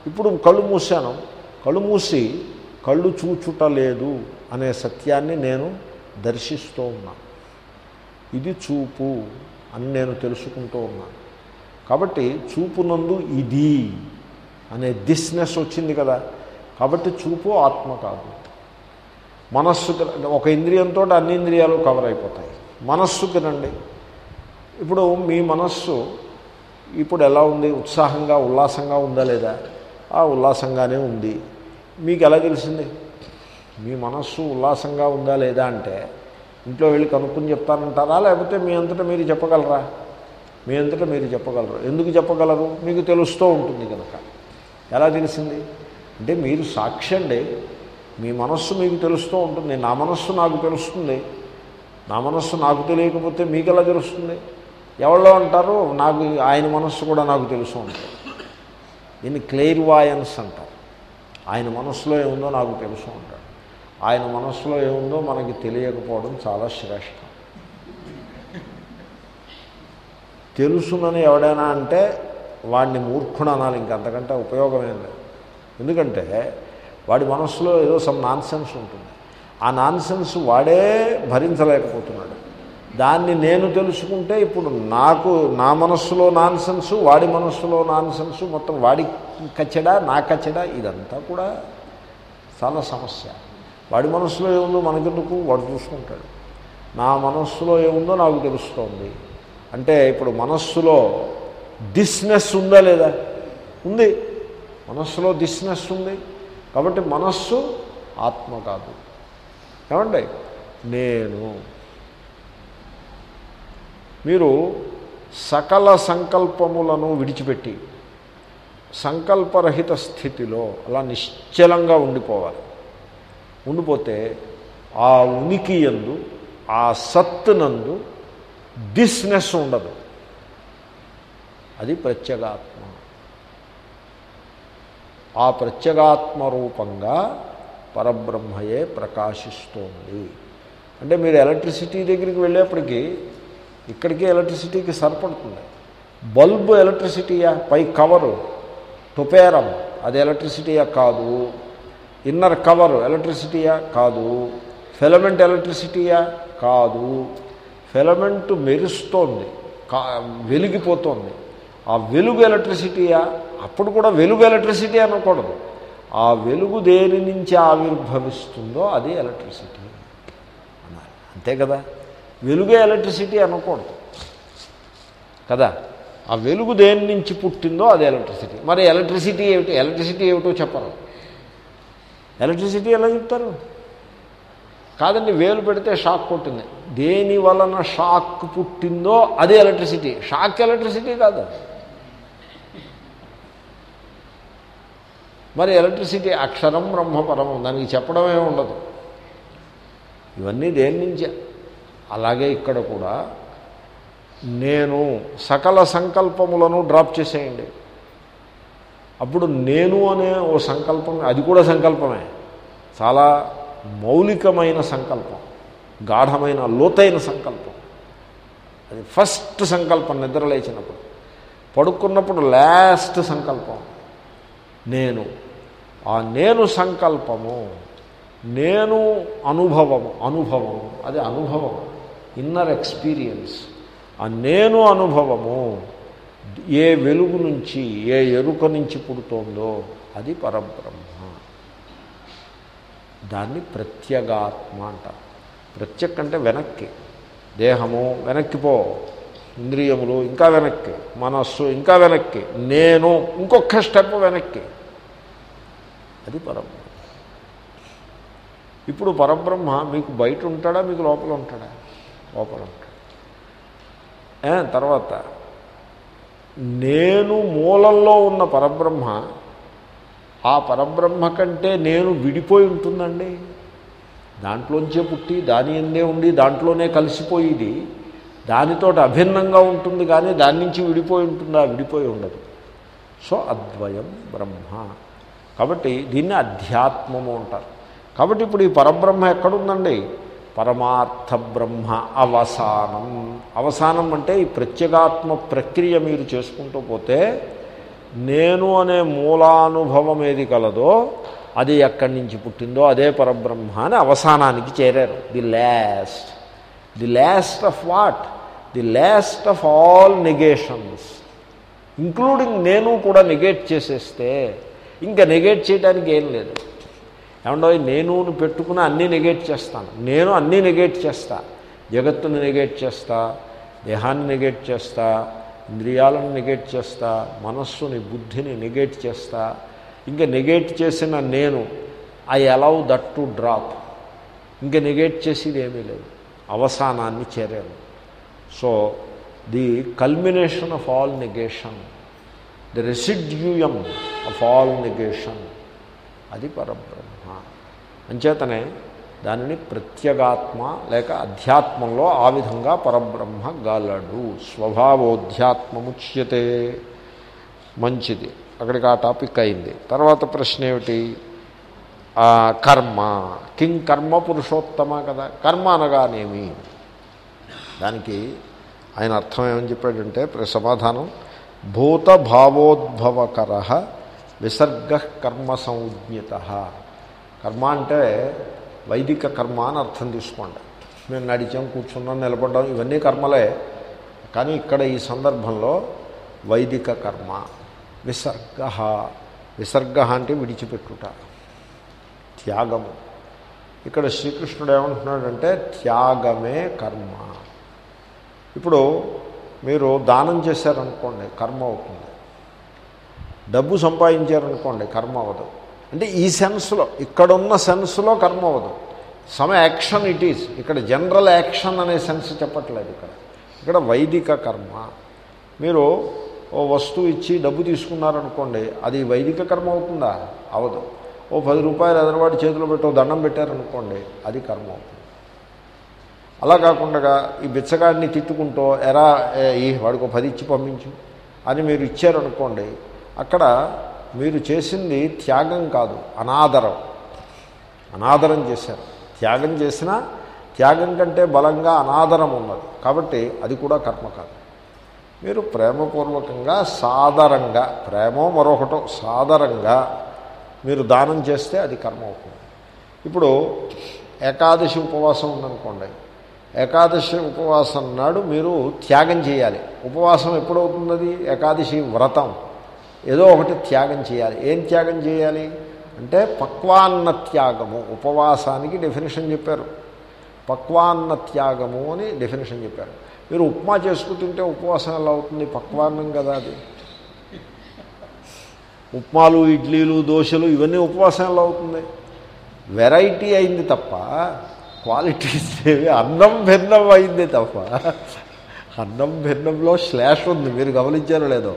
ఇప్పుడు కళ్ళు మూసాను కళ్ళు మూసి కళ్ళు చూచుట లేదు అనే సత్యాన్ని నేను దర్శిస్తూ ఉన్నాను ఇది చూపు అని నేను తెలుసుకుంటూ ఉన్నాను కాబట్టి చూపునందు ఇది అనే దిస్నెస్ వచ్చింది కదా. కాబట్టి చూపు ఆత్మ కాదు. మనస్సుకి ఒక ఇంద్రియంతో అన్ని ఇంద్రియాలు కవర్ అయిపోతాయి. మనస్సుకి రండి. ఇప్పుడు మీ మనస్సు ఇప్పుడు ఎలా ఉంది? ఉత్సాహంగా ఉల్లాసంగా ఉందా లేదా? ఆ ఉల్లాసంగానే ఉంది. మీకు ఎలా తెలిసింది? మీ మనస్సు ఉల్లాసంగా ఉందా లేదా అంటే ఇంట్లో వెళ్ళి కనుక్కుని చెప్తానంటారా? లేకపోతే మీ అంతటా మీరు చెప్పగలరా? మీ అంతటా మీరు చెప్పగలరు. ఎందుకు చెప్పగలరు? మీకు తెలుస్తూ ఉంటుంది కనుక. ఎలా తెలిసింది? అంటే మీరు సాక్షి అండి. మీ మనస్సు మీకు తెలుస్తూ ఉంటుంది. నా మనస్సు నాకు తెలుస్తుంది. నా మనస్సు నాకు తెలియకపోతే మీకు ఎలా తెలుస్తుంది? ఎవరో అంటారు నాకు ఆయన మనస్సు కూడా నాకు తెలుసు ఉంటుంది దీన్ని క్లెయిర్ వాయన్స్ అంటారు. ఆయన మనస్సులో ఏముందో నాకు తెలుసు అంటాడు ఆయన మనస్సులో ఏముందో మనకి తెలియకపోవడం చాలా శ్రేష్టం. తెలుసునని ఎవడైనా అంటే వాడిని మూర్ఖుడు అనాలి ఇంకంతకంటే ఉపయోగమేం లేదు. ఎందుకంటే వాడి మనస్సులో ఏదో సమ్ నాన్సెన్స్ ఉంటుంది. ఆ నాన్సెన్స్ వాడే భరించలేకపోతున్నాడు. దాన్ని నేను తెలుసుకుంటే ఇప్పుడు నాకు నా మనస్సులో నాన్సెన్సు వాడి మనస్సులో నాన్సెన్సు మొత్తం వాడి కచ్చడా నా కచ్చడా ఇదంతా కూడా చాలా సమస్య. వాడి మనస్సులో ఏముందో మనకెందుకు? వాడు చూసుకుంటాడు. నా మనస్సులో ఏముందో నాకు తెలుస్తోంది. అంటే ఇప్పుడు మనస్సులో దిస్నెస్ ఉందా లేదా? ఉంది. మనస్సులో దిస్నెస్ ఉంది. కాబట్టి మనస్సు ఆత్మ కాదు. ఏమండి? నేను. మీరు సకల సంకల్పములను విడిచిపెట్టి సంకల్పరహిత స్థితిలో అలా నిశ్చలంగా ఉండిపోవాలి. ఉండిపోతే ఆ ఉనికి ఎందు ఆ సత్తునందు నందు దిస్నెస్ ఉండదు. అది ప్రత్యేగాత్మ. ఆ ప్రత్యేగాత్మ రూపంగా పరబ్రహ్మయే ప్రకాశిస్తోంది. అంటే మీరు ఎలక్ట్రిసిటీ దగ్గరికి వెళ్ళేప్పటికీ ఇక్కడికి ఎలక్ట్రిసిటీకి సరిపడుతుంది. బల్బు ఎలక్ట్రిసిటీయా? పై కవరు. టుపేరం అది ఎలక్ట్రిసిటీయా? కాదు. ఇన్నర్ కవరు ఎలక్ట్రిసిటీయా? కాదు. ఫిలమెంట్ ఎలక్ట్రిసిటీయా? కాదు. ఫిలమెంట్ మెరుస్తోంది కా వెలిగిపోతోంది. ఆ వెలుగు ఎలక్ట్రిసిటీయా? అప్పుడు కూడా వెలుగు ఎలక్ట్రిసిటీ అనకూడదు. ఆ వెలుగు దేని నుంచి ఆవిర్భవిస్తుందో అది ఎలక్ట్రిసిటీ అన్నారు. అంతే కదా? వెలుగే ఎలక్ట్రిసిటీ అనకూడదు. కదా? ఆ వెలుగు దేని నుంచి పుట్టిందో అది ఎలక్ట్రిసిటీ. మరి ఎలక్ట్రిసిటీ ఏమిటి? ఎలక్ట్రిసిటీ ఏమిటో చెప్పరు? ఎలక్ట్రిసిటీ ఎలా చెప్తారు? కాదండి వేలు పెడితే షాక్ కొట్టింది. దేని వలన షాక్ పుట్టిందో అదే ఎలక్ట్రిసిటీ. షాక్ ఎలక్ట్రిసిటీ కాదు. మరి ఎలక్ట్రిసిటీ అక్షరం బ్రహ్మపరమం దానికి చెప్పడమే ఉండదు. ఇవన్నీ దేని నుంచే? అలాగే ఇక్కడ కూడా నేను సకల సంకల్పములను డ్రాప్ చేసేయండి. అప్పుడు నేను అనే ఓ సంకల్పం అది కూడా సంకల్పమే. చాలా మౌలికమైన సంకల్పం గాఢమైన లోతైన సంకల్పం. అది ఫస్ట్ సంకల్పం నిద్ర లేచినప్పుడు. పడుకున్నప్పుడు లాస్ట్ సంకల్పం. నేను. ఆ నేను సంకల్పము నేను అనుభవము అనుభవము. అది అనుభవం ఇన్నర్ ఎక్స్పీరియన్స్ ఆ నేను అనుభవము ఏ వెలుగు నుంచి ఏ ఎరుక నుంచి పుడుతోందో అది పరబ్రహ్మ. దాన్ని ప్రత్యగాత్మ అంటారు. ప్రత్యక్ అంటే వెనక్కి. దేహము వెనక్కిపో ఇంద్రియములు ఇంకా వెనక్కి. మనస్సు ఇంకా వెనక్కి. నేను ఇంకొక స్టెప్ వెనక్కి. అది పరబ్రహ్మ. ఇప్పుడు పరబ్రహ్మ మీకు బయట ఉంటాడా? మీకు లోపల ఉంటాడా? లోపల ఉంటాడు. తర్వాత నేను మూలంలో ఉన్న పరబ్రహ్మ ఆ పరబ్రహ్మ కంటే నేను విడిపోయి ఉంటుందండి. దాంట్లోంచే పుట్టి దాని ఎందే ఉండి దాంట్లోనే కలిసిపోయిది. దానితో అభిన్నంగా ఉంటుంది కానీ దాని నుంచి విడిపోయి ఉంటుందా? విడిపోయి ఉండదు. సో అద్వయం బ్రహ్మ. కాబట్టి దీన్ని అధ్యాత్మము అంటారు. కాబట్టి ఇప్పుడు ఈ పరబ్రహ్మ ఎక్కడుందండి? పరమార్థ బ్రహ్మ అవసానం. అవసానం అంటే ఈ ప్రత్యేగాత్మ ప్రక్రియ మీరు చేసుకుంటూ పోతే నేను అనే మూలానుభవం ఏది కలదో అది ఎక్కడి నుంచి పుట్టిందో అదే పరబ్రహ్మ అని అవసానానికి చేరారు. The last the last of what the last of all negations including నేను కూడా నెగేట్ చేసేస్తే ఇంకా నెగేట్ చేయడానికి ఏం లేదు. ఏమండో నేను పెట్టుకుని అన్నీ నెగేట్ చేస్తాను. నేను అన్నీ నెగేట్ చేస్తా. జగత్తుని నెగేట్ చేస్తా. దేహాన్ని నెగేట్ చేస్తా. ఇంద్రియాలను నెగేట్ చేస్తా మనస్సుని బుద్ధిని నెగేట్ చేస్తా. ఇంకా నెగేట్ చేసిన నేను I allow that to drop. ఇంకా నెగేట్ చేసేది ఏమీ లేదు. అవసానాన్ని చేరాను. So the culmination of all negation the residuum of all negation అది పరబ్రహ్మ. అంచేతనే దానిని ప్రత్యగాత్మ లేక అధ్యాత్మంలో ఆ విధంగా పరబ్రహ్మ గలడు. స్వభావోధ్యాత్మముచ్యతే. మంచిది. అక్కడికి ఆ టాపిక్ అయింది. తర్వాత ప్రశ్న ఏమిటి? కర్మ. కిం కర్మ పురుషోత్తమ కదా? కర్మ అనగానేమి? దానికి ఆయన అర్థం ఏమని చెప్పాడంటే ప్ర- సమాధానం భూతభావోద్భవకర విసర్గ కర్మ సంజ్ఞిత కర్మ అంటే వైదిక కర్మ అని అర్థం తీసుకోండి. మేము నడిచాం కూర్చున్నాం నిలబడ్డాం ఇవన్నీ కర్మలే. కానీ ఇక్కడ ఈ సందర్భంలో వైదిక కర్మ విసర్గ విసర్గ అంటే విడిచిపెట్టుట త్యాగము. ఇక్కడ శ్రీకృష్ణుడు ఏమంటున్నాడంటే త్యాగమే కర్మ. ఇప్పుడు మీరు దానం చేశారనుకోండి కర్మ అవుతుంది. డబ్బు సంపాదించారనుకోండి కర్మ అవ్వదు. అంటే ఈ సెన్స్లో ఇక్కడున్న సెన్స్లో కర్మ అవ్వదు. Some action it is. ఇక్కడ జనరల్ యాక్షన్ అనే సెన్స్ చెప్పట్లేదు ఇక్కడ. ఇక్కడ వైదిక కర్మ. మీరు ఓ వస్తువు ఇచ్చి డబ్బు తీసుకున్నారనుకోండి అది వైదిక కర్మ అవుతుందా? అవదు. ఓ పది రూపాయలు ఎదరవాడి చేతిలో పెట్టి దండం పెట్టారనుకోండి అది కర్మ అవుతుంది. అలా కాకుండా ఈ బిచ్చగాడిని తిట్టుకుంటూ ఎరా ఏ, ఈ వాడికి ఒక పది ఇచ్చి పంపించు అని మీరు ఇచ్చారనుకోండి అక్కడ మీరు చేసింది త్యాగం కాదు అనాదరం. అనాదరం చేశారు. త్యాగం చేసినా త్యాగం కంటే బలంగా అనాదరం ఉన్నది. కాబట్టి అది కూడా కర్మ కాదు. మీరు ప్రేమపూర్వకంగా సాదరంగా ప్రేమో మరొకటో సాదరంగా మీరు దానం చేస్తే అది కర్మ అవుతుంది. ఇప్పుడు ఏకాదశి ఉపవాసం ఉందనుకోండి. ఏకాదశి ఉపవాసం నాడు మీరు త్యాగం చేయాలి. ఉపవాసం ఎప్పుడవుతుంది ఏకాదశి వ్రతం. ఏదో ఒకటి త్యాగం చేయాలి. ఏం త్యాగం చేయాలి? అంటే పక్వాన్న త్యాగము. ఉపవాసానికి డెఫినేషన్ చెప్పారు. పక్వాన్న త్యాగము అని డెఫినేషన్ చెప్పారు. మీరు ఉప్మా చేసుకుంటుంటే ఉపవాసం ఎలా అవుతుంది? పక్వాన్నం కదా అది. ఉప్మాలు ఇడ్లీలు దోశలు ఇవన్నీ ఉపవాసం ఎలా అవుతుంది? వెరైటీ అయింది తప్ప క్వాలిటీస్ ఏవి అన్నం భిన్నం అయింది తప్ప అన్నం భిన్నంలో శ్లాష్ ఉంది. మీరు గమనించారో లేదో.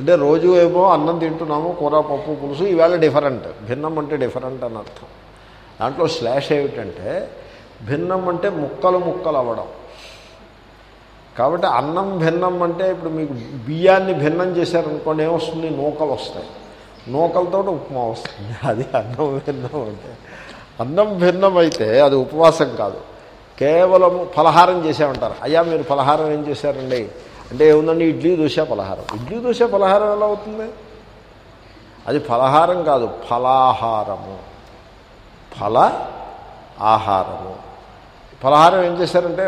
అంటే రోజు ఏమో అన్నం తింటున్నాము కూర పప్పు పులుసు ఈవేళ డిఫరెంట్. భిన్నం అంటే డిఫరెంట్ అని అర్థం. దాంట్లో శ్లాష్ ఏమిటంటే భిన్నం అంటే ముక్కలు ముక్కలు అవ్వడం. కాబట్టి అన్నం భిన్నం అంటే ఇప్పుడు మీకు బియ్యాన్ని భిన్నం చేశారనుకోండి ఏమొస్తుంది? నూకలు వస్తాయి. నూకలతో ఉప్మా వస్తుంది. అది అన్నం భిన్నం అంటే. అన్నం భిన్నం అయితే అది ఉపవాసం కాదు. కేవలం ఫలహారం చేసామంటారు అయ్యా మీరు ఫలహారం ఏం చేశారండి? అంటే ఏముందండి? ఇడ్లీ దోశ పలహారం. ఇడ్లీ దోశ పలహారం ఎలా అవుతుంది? అది ఫలహారం కాదు ఫలాహారము. ఫల ఆహారము. ఫలహారం ఏం చేశారంటే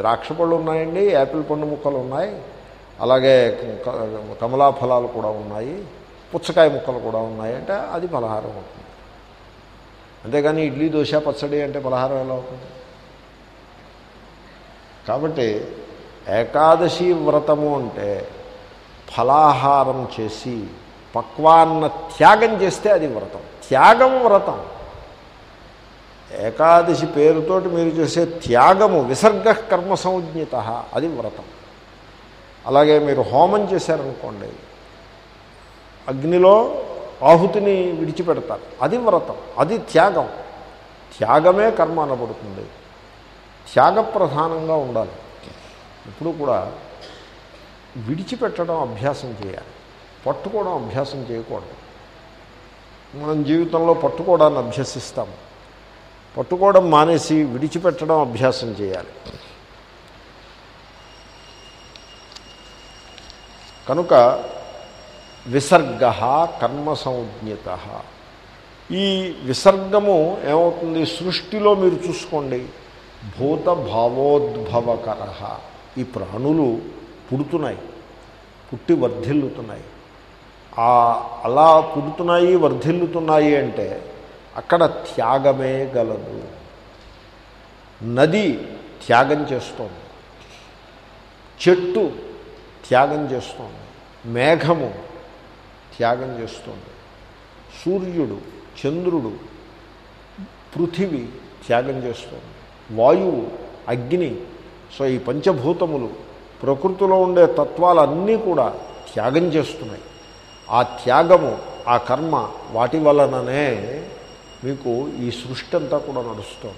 ద్రాక్ష పళ్ళు ఉన్నాయండి యాపిల్ పండు ముక్కలు ఉన్నాయి అలాగే కమలా ఫలాలు కూడా ఉన్నాయి పుచ్చకాయ ముక్కలు కూడా ఉన్నాయి అంటే అది ఫలహారం అవుతుంది. అంతేగాని ఇడ్లీ దోశ పచ్చడి అంటే పలహారం ఎలా అవుతుంది? కాబట్టి ఏకాదశి వ్రతము అంటే ఫలాహారం చేసి పక్వాన్న త్యాగం చేస్తే అది వ్రతం. త్యాగం వ్రతం. ఏకాదశి పేరుతోటి మీరు చేసే త్యాగము విసర్గ కర్మ సంజ్ఞిత అది వ్రతం. అలాగే మీరు హోమం చేశారనుకోండి అగ్నిలో ఆహుతిని విడిచిపెడతారు. అది వ్రతం అది త్యాగం. త్యాగమే కర్మ అనబడుతుంది. త్యాగ ప్రధానంగా ఉండాలి. ఇప్పుడు కూడా విడిచిపెట్టడం అభ్యాసం చేయాలి. పట్టుకోవడం అభ్యాసం చేయకూడదు. మనం జీవితంలో పట్టుకోవడాన్ని అభ్యసిస్తాము పట్టుకోవడం మానేసి విడిచిపెట్టడం అభ్యాసం చేయాలి. కనుక విసర్గ కర్మ సంజ్ఞిత. ఈ విసర్గము ఏమవుతుంది? సృష్టిలో మీరు చూసుకోండి. భూత భావోద్భవకర. ఈ ప్రాణులు పుడుతున్నాయి పుట్టి వర్ధిల్లుతున్నాయి. ఆ అలా పుడుతున్నాయి వర్ధిల్లుతున్నాయి అంటే అక్కడ త్యాగమే గలదు. నది త్యాగం చేస్తోంది. చెట్టు త్యాగం చేస్తోంది. మేఘము త్యాగం చేస్తోంది. సూర్యుడు చంద్రుడు పృథివీ త్యాగం చేస్తోంది. వాయువు అగ్ని సో ఈ పంచభూతములు ప్రకృతిలో ఉండే తత్వాలన్నీ కూడా త్యాగం చేస్తున్నాయి. ఆ త్యాగము ఆ కర్మ వాటి వలననే మీకు ఈ సృష్టి అంతా కూడా నడుస్తుంది.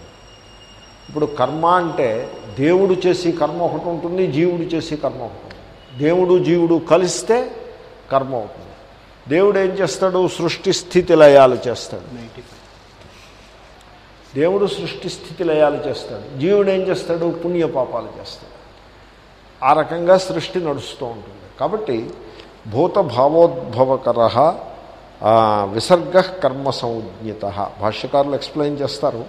ఇప్పుడు కర్మ అంటే దేవుడు చేసి కర్మ ఒకటి ఉంటుంది జీవుడు చేసి కర్మ ఒకటి ఉంటుంది. దేవుడు జీవుడు కలిస్తే కర్మ అవుతుంది. దేవుడు ఏం చేస్తాడు? సృష్టి స్థితి లయాలు చేస్తాడు. దేవుడు సృష్టి స్థితి లయాలు చేస్తాడు. జీవుడు ఏం చేస్తాడు? పుణ్యపాపాలు చేస్తాడు. ఆ రకంగా సృష్టి నడుస్తూ ఉంటుంది. కాబట్టి భూత భావోద్భవకర విసర్గ కర్మ సంజ్ఞిత. భాష్యకారులు ఎక్స్ప్లెయిన్ చేస్తారు.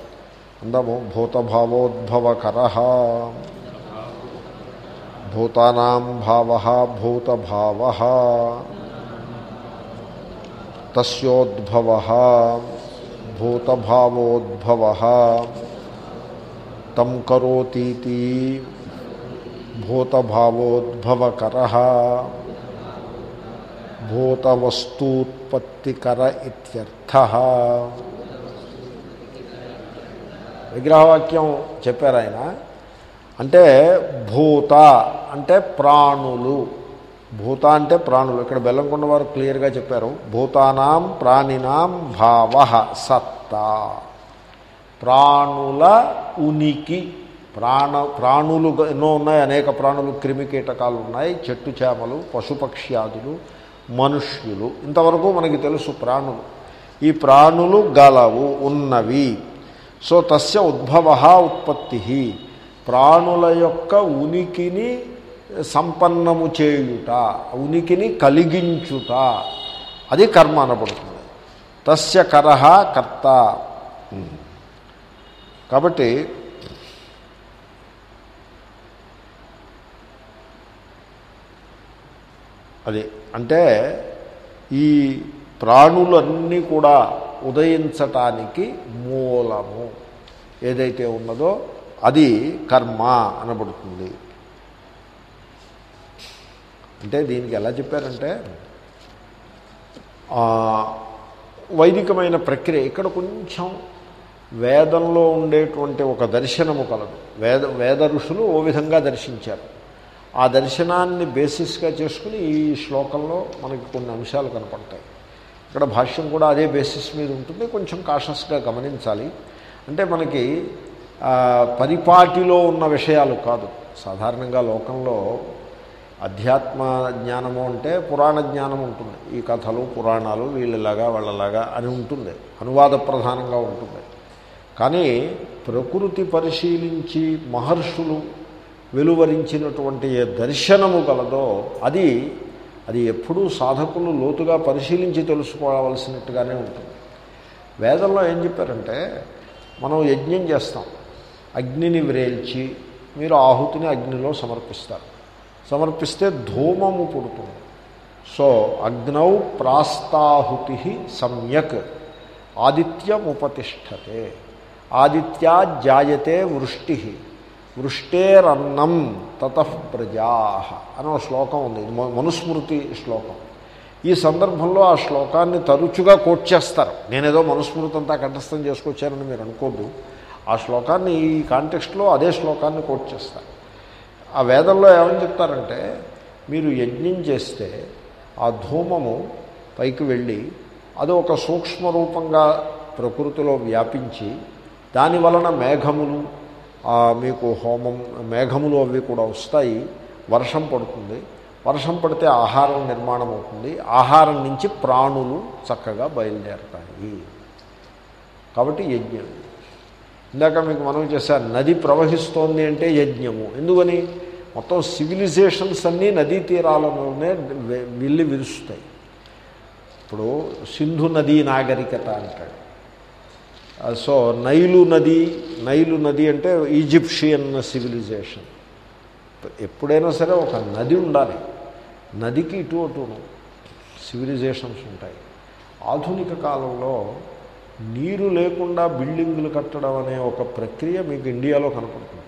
అందాము భూతభావోద్భవకర. భూతానాం భావ భూతభావ. తస్యోద్భవ. భూతభావోద్భవ తం కరోతీతి భూతభావోద్భవకర భూతవస్తూత్పత్తికర ఇత్యర్థ విగ్రహవాక్యం చెప్పారు ఆయన. అంటే భూత అంటే ప్రాణులు. భూత అంటే ప్రాణులు. ఇక్కడ బెల్లంకొండ వారు క్లియర్గా చెప్పారు. భూతానాం ప్రాణినాం భావ సత్తా. ప్రాణుల ఉనికి. ప్రాణ ప్రాణులు ఎన్నో ఉన్నాయి. అనేక ప్రాణులు క్రిమి కీటకాలు ఉన్నాయి. చెట్టు చేపలు పశుపక్ష్యాదులు మనుష్యులు. ఇంతవరకు మనకి తెలుసు ప్రాణులు. ఈ ప్రాణులు గలవు ఉన్నవి. సో తస్య ఉద్భవ ఉత్పత్తి. ప్రాణుల యొక్క ఉనికిని సంపన్నము చేయుట ఉనికిని కలిగించుట. అది కర్మ అనబడుతుంది. తస్య కరహ కర్త. కాబట్టి అది అంటే ఈ ప్రాణులన్నీ కూడా ఉదయించటానికి మూలము ఏదైతే ఉన్నదో అది కర్మ అనబడుతుంది. అంటే దీనికి ఎలా చెప్పారంటే వైదికమైన ప్రక్రియ ఇక్కడ కొంచెం వేదంలో ఉండేటువంటి ఒక దర్శనము కలదు. వేద వేద ఋషులు ఓ విధంగా దర్శించారు. ఆ దర్శనాన్ని బేసిస్గా చేసుకుని ఈ శ్లోకంలో మనకి కొన్ని అంశాలు కనపడతాయి. ఇక్కడ భాష్యం కూడా అదే బేసిస్ మీద ఉంటుంది. కొంచెం కాషస్గా గమనించాలి. అంటే మనకి పరిపాటిలో ఉన్న విషయాలు కాదు. సాధారణంగా లోకంలో అధ్యాత్మ జ్ఞానము అంటే పురాణ జ్ఞానం ఉంటుంది. ఈ కథలు పురాణాలు వీళ్ళలాగా వాళ్ళలాగా అని ఉంటుంది. అనువాద ప్రధానంగా ఉంటుంది. కానీ ప్రకృతి పరిశీలించి మహర్షులు వెలువరించినటువంటి ఏ దర్శనము గలదో అది అది ఎప్పుడూ సాధకులు లోతుగా పరిశీలించి తెలుసుకోవలసినట్టుగానే ఉంటుంది. వేదంలో ఏం చెప్పారంటే మనం యజ్ఞం చేస్తాం. అగ్నిని వ్రేల్చి మీరు ఆహుతిని అగ్నిలో సమర్పిస్తారు. సమర్పిస్తే ధూమము పుడుతుంది. సో అగ్నౌ ప్రాస్తాహుతి సమ్యక్ ఆదిత్యముపతిష్టతే ఆదిత్యా జాయతే వృష్టి వృష్టేరన్నం తత ప్రజా అని ఒక శ్లోకం ఉంది. ఇది మనుస్మృతి శ్లోకం. ఈ సందర్భంలో ఆ శ్లోకాన్ని తరచుగా కోట్ చేస్తారు. నేనేదో మనుస్మృతి అంతా కంఠస్థం చేసుకొచ్చానని మీరు అనుకోద్దు. ఆ శ్లోకాన్ని ఈ కాంటెక్స్ట్లో అదే శ్లోకాన్ని కోట్ చేస్తారు. ఆ వేదంలో ఏమని చెప్తారంటే మీరు యజ్ఞం చేస్తే ఆ ధూమము పైకి వెళ్ళి అది ఒక సూక్ష్మ రూపంగా ప్రకృతిలో వ్యాపించి దాని వలన మేఘములు మీకు హోమం మేఘములు అవి కూడా వస్తాయి వర్షం పడుతుంది. వర్షం పడితే ఆహారం నిర్మాణం అవుతుంది. ఆహారం నుంచి ప్రాణులు చక్కగా బయలుదేరతాయి. కాబట్టి యజ్ఞం. ఇందాక మీకు మనం చేశారు నది ప్రవహిస్తోంది అంటే యజ్ఞము. ఎందుకని మొత్తం సివిలైజేషన్స్ అన్నీ నదీ తీరాలలోనే వెళ్ళి విరుస్తాయి. ఇప్పుడు సింధు నదీ నాగరికత అంటాడు. సో నైలు నది నైలు నది అంటే ఈజిప్షియన్ సివిలైజేషన్ ఎప్పుడైనా సరే ఒక నది ఉండాలి. నదికి ఇటు అటును సివిలైజేషన్స్ ఉంటాయి. ఆధునిక కాలంలో నీరు లేకుండా బిల్డింగులు కట్టడం అనే ఒక ప్రక్రియ మీకు ఇండియాలో కనపడుతుంది.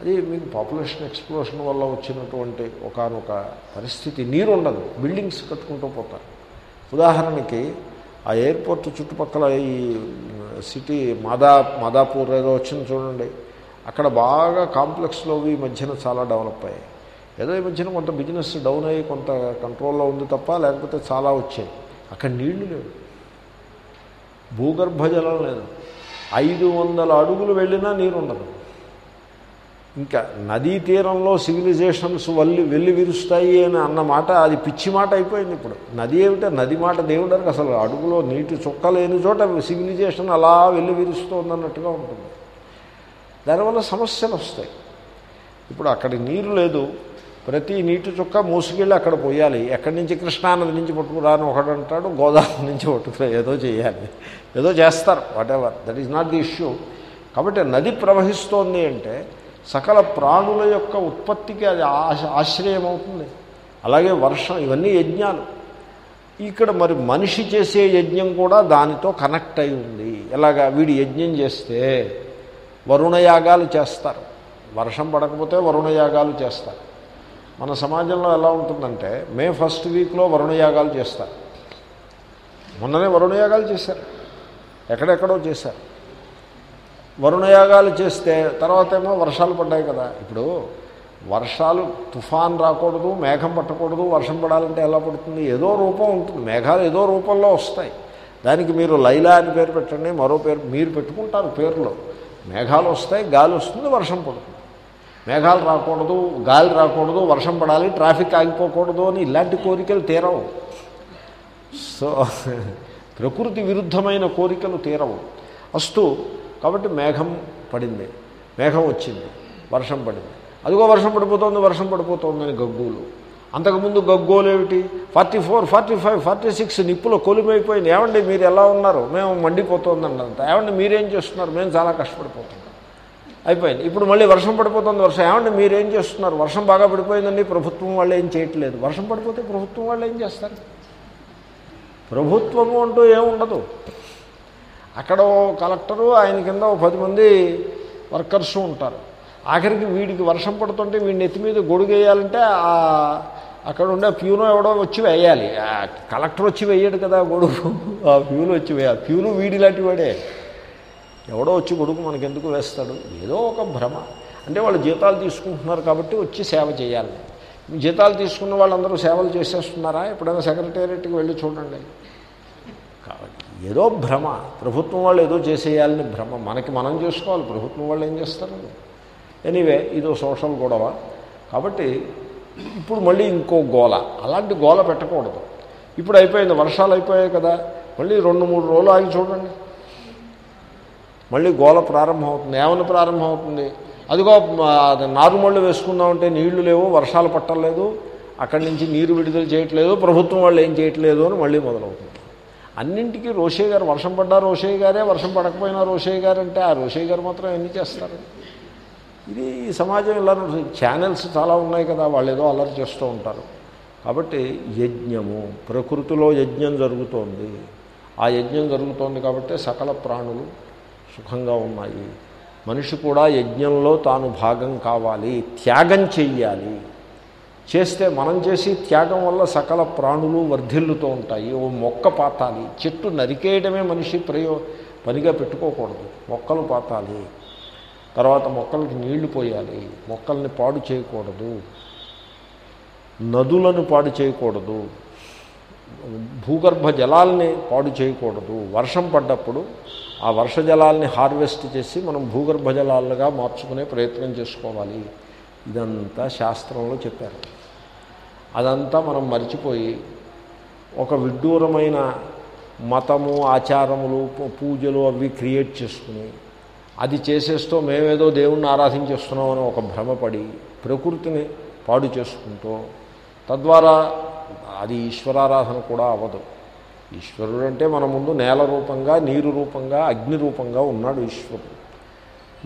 అది మీకు పాపులేషన్ ఎక్స్ప్లోషన్ వల్ల వచ్చినటువంటి ఒకనొక పరిస్థితి. నీరు ఉండదు బిల్డింగ్స్ కట్టుకుంటూ పోతారు. ఉదాహరణకి ఆ ఎయిర్పోర్ట్ చుట్టుపక్కల ఈ సిటీ మాదా మాదాపూర్ ఏదో వచ్చింది చూడండి. అక్కడ బాగా కాంప్లెక్స్లో ఈ మధ్యన చాలా డెవలప్ అయ్యాయి. ఏదో ఈ మధ్యన కొంత బిజినెస్ డౌన్ అయ్యి కొంత కంట్రోల్లో ఉంది తప్ప లేకపోతే చాలా వచ్చాయి. అక్కడ నీళ్ళు లేవు. భూగర్భ జలం లేదు. ఐదు వందల అడుగులు వెళ్ళినా నీరు ఉండదు ఇంకా నదీ తీరంలో సివిలైజేషన్స్ వల్లి వెళ్ళి విరుస్తాయి అని అన్న మాట అది పిచ్చి మాట అయిపోయింది ఇప్పుడు. నది ఏమిటో? నది మాట దేవుడానికి అసలు అడుగులో నీటి చుక్క లేని చోట సివిలైజేషన్ అలా వెళ్ళి విరుస్తోంది అన్నట్టుగా ఉంటుంది. దానివల్ల సమస్యలు వస్తాయి. ఇప్పుడు అక్కడ నీరు లేదు. ప్రతి నీటి చుక్క మూసుకెళ్ళి అక్కడ పోయాలి. ఎక్కడి నుంచి కృష్ణానది నుంచి పట్టుకురా అని ఒకడు అంటాడు గోదావరి నుంచి పట్టుకురా ఏదో చేయాలి. ఏదో చేస్తారు whatever that is not the issue కాబట్టి నది ప్రవహిస్తోంది అంటే సకల ప్రాణుల యొక్క ఉత్పత్తికి అది ఆశ ఆశ్రయం అవుతుంది అలాగే వర్షం ఇవన్నీ యజ్ఞాలు. ఇక్కడ మరి మనిషి చేసే యజ్ఞం కూడా దానితో కనెక్ట్ అయి ఉంది. ఎలాగా? వీడు యజ్ఞం చేస్తే వరుణయాగాలు చేస్తారు. వర్షం పడకపోతే వరుణయాగాలు చేస్తారు. మన సమాజంలో ఎలా ఉంటుందంటే మే ఫస్ట్ వీక్లో వరుణయాగాలు చేస్తారు. మొన్ననే వరుణయాగాలు చేశారు. ఎక్కడెక్కడో చేశారు. వరుణయాగాలు చేస్తే తర్వాత ఏమో వర్షాలు పడ్డాయి కదా. ఇప్పుడు వర్షాలు తుఫాన్ రాకూడదు మేఘం పట్టకూడదు వర్షం పడాలంటే ఎలా పడుతుంది? ఏదో రూపం ఉంటుంది. మేఘాలు ఏదో రూపంలో వస్తాయి. దానికి మీరు లైలా అని పేరు పెట్టండి మరో పేరు మీరు పెట్టుకుంటారు పేర్లు. మేఘాలు వస్తాయి గాలి వస్తుంది వర్షం పడుతుంది. మేఘాలు రాకూడదు గాలి రాకూడదు వర్షం పడాలి ట్రాఫిక్ ఆగిపోకూడదు అని ఇలాంటి కోరికలు తీరవు. సో ప్రకృతి విరుద్ధమైన కోరికలు తీరవు. అస్తు కాబట్టి మేఘం పడింది. మేఘం వచ్చింది. వర్షం పడింది. అదిగో వర్షం పడిపోతుంది వర్షం పడిపోతుందని గగ్గోలు. అంతకుముందు గగ్గోలు ఏమిటి? Forty four forty five forty six నిప్పులో కొలిమైపోయింది. ఏమండి మీరు ఎలా ఉన్నారు? మేము మండిపోతుందండి అంత ఏమండి మీరేం చేస్తున్నారు? మేము చాలా కష్టపడిపోతున్నాం. అయిపోయింది. ఇప్పుడు మళ్ళీ వర్షం పడిపోతుంది వర్షం. ఏమండి మీరేం చేస్తున్నారు? వర్షం బాగా పడిపోయిందండి ప్రభుత్వం వాళ్ళు ఏం చేయట్లేదు. వర్షం పడిపోతే ప్రభుత్వం వాళ్ళు ఏం చేస్తారు? ప్రభుత్వము అంటూ ఏముండదు. అక్కడ కలెక్టరు ఆయన కింద ఓ పది మంది వర్కర్స్ ఉంటారు. ఆఖరికి వీడికి వర్షం పడుతుంటే వీడిని ఎత్తి మీద గొడుగు వేయాలంటే అక్కడ ఉండే ప్యూను ఎవడో వచ్చి వేయాలి. కలెక్టర్ వచ్చి వేయడు కదా గొడుగు. ఆ ప్యూలు వచ్చి వేయాలి ప్యూలు వీడి లాంటి వాడే. ఎవడో వచ్చి గొడుగు మనకెందుకు వేస్తాడు? ఏదో ఒక భ్రమ. అంటే వాళ్ళు జీతాలు తీసుకుంటున్నారు కాబట్టి వచ్చి సేవ చేయాలి. జీతాలు తీసుకున్న వాళ్ళందరూ సేవలు చేసేస్తున్నారా? ఎప్పుడైనా సెక్రటేరియట్కి వెళ్ళి చూడండి. ఏదో భ్రమ. ప్రభుత్వం వాళ్ళు ఏదో చేసేయాలని భ్రమ. మనకి మనం చేసుకోవాలి. ప్రభుత్వం వాళ్ళు ఏం చేస్తారు? ఎనీవే ఇదో సోషల్ గొడవ. కాబట్టి ఇప్పుడు మళ్ళీ ఇంకో గోల. అలాంటి గోల పెట్టకూడదు. ఇప్పుడు అయిపోయింది. వర్షాలు అయిపోయాయి కదా. మళ్ళీ రెండు మూడు రోజులు ఆగి చూడండి. మళ్ళీ గోల ప్రారంభం అవుతుంది ఏమని ప్రారంభం అవుతుంది అదిగో అది నారుమళ్ళు వేసుకుందామంటే నీళ్ళు లేవు వర్షాలు పట్టలేదు అక్కడి నుంచి నీరు విడుదల చేయట్లేదు ప్రభుత్వం వాళ్ళు ఏం చేయట్లేదు అని మళ్ళీ మొదలవుతుంది. అన్నింటికీ రోషయ్య గారు వర్షం పడ్డా రోషయ్య గారే వర్షం పడకపోయినా రోషయ్య గారు అంటే ఆ రోషయ్య గారు మాత్రం ఎన్ని చేస్తారు? ఇది ఈ సమాజం ఇలా ఛానల్స్ చాలా ఉన్నాయి కదా వాళ్ళు ఏదో అలర్ట్ చేస్తూ ఉంటారు. కాబట్టి యజ్ఞము ప్రకృతిలో యజ్ఞం జరుగుతోంది. ఆ యజ్ఞం జరుగుతోంది కాబట్టి సకల ప్రాణులు సుఖంగా ఉన్నాయి. మనిషి కూడా యజ్ఞంలో తాను భాగం కావాలి త్యాగం చెయ్యాలి. చేస్తే మనం చేసి త్యాగం వల్ల సకల ప్రాణులు వర్ధిల్లుతూ ఉంటాయి. ఓ మొక్క పాతాలి. చెట్టు నరికేయడమే మనిషి ప్రయో పనిగా పెట్టుకోకూడదు. మొక్కలు పాతాలి. తర్వాత మొక్కలకి నీళ్ళు పోయాలి. మొక్కల్ని పాడు చేయకూడదు. నదులను పాడు చేయకూడదు. భూగర్భ జలాల్ని పాడు చేయకూడదు. వర్షం పడ్డప్పుడు ఆ వర్ష జలాల్ని హార్వెస్ట్ చేసి మనం భూగర్భ జలాలుగా మార్చుకునే ప్రయత్నం చేసుకోవాలి. ఇదంతా శాస్త్రంలో చెప్పారు. అదంతా మనం మర్చిపోయి ఒక విడ్డూరమైన మతము ఆచారములు పూ- పూజలు అవి క్రియేట్ చేసుకుని అది చేసేస్తూ మేమేదో దేవుణ్ణి ఆరాధించేస్తున్నామని ఒక భ్రమపడి ప్రకృతిని పాడు చేసుకుంటూ తద్వారా అది ఈశ్వరారాధన కూడా అవ్వదు. ఈశ్వరుడు అంటే మన ముందు నేల రూపంగా నీరు రూపంగా అగ్ని రూపంగా ఉన్నాడు ఈశ్వరుడు.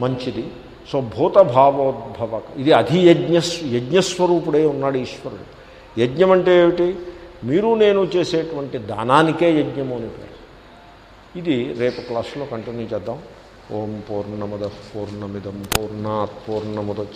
మంచిది. సో భూతభావోద్భవ ఇది అధియజ్ఞ యజ్ఞస్వరూపుడే ఉన్నాడు ఈశ్వరుడు. యజ్ఞం అంటే ఏమిటి? మీరు నేను చేసేటువంటి దానానికే యజ్ఞము అని పేరు. ఇది రేపు క్లాసులో కంటిన్యూ చేద్దాం. ఓం పూర్ణమద పూర్ణమిదం పూర్ణాత్ పూర్ణముద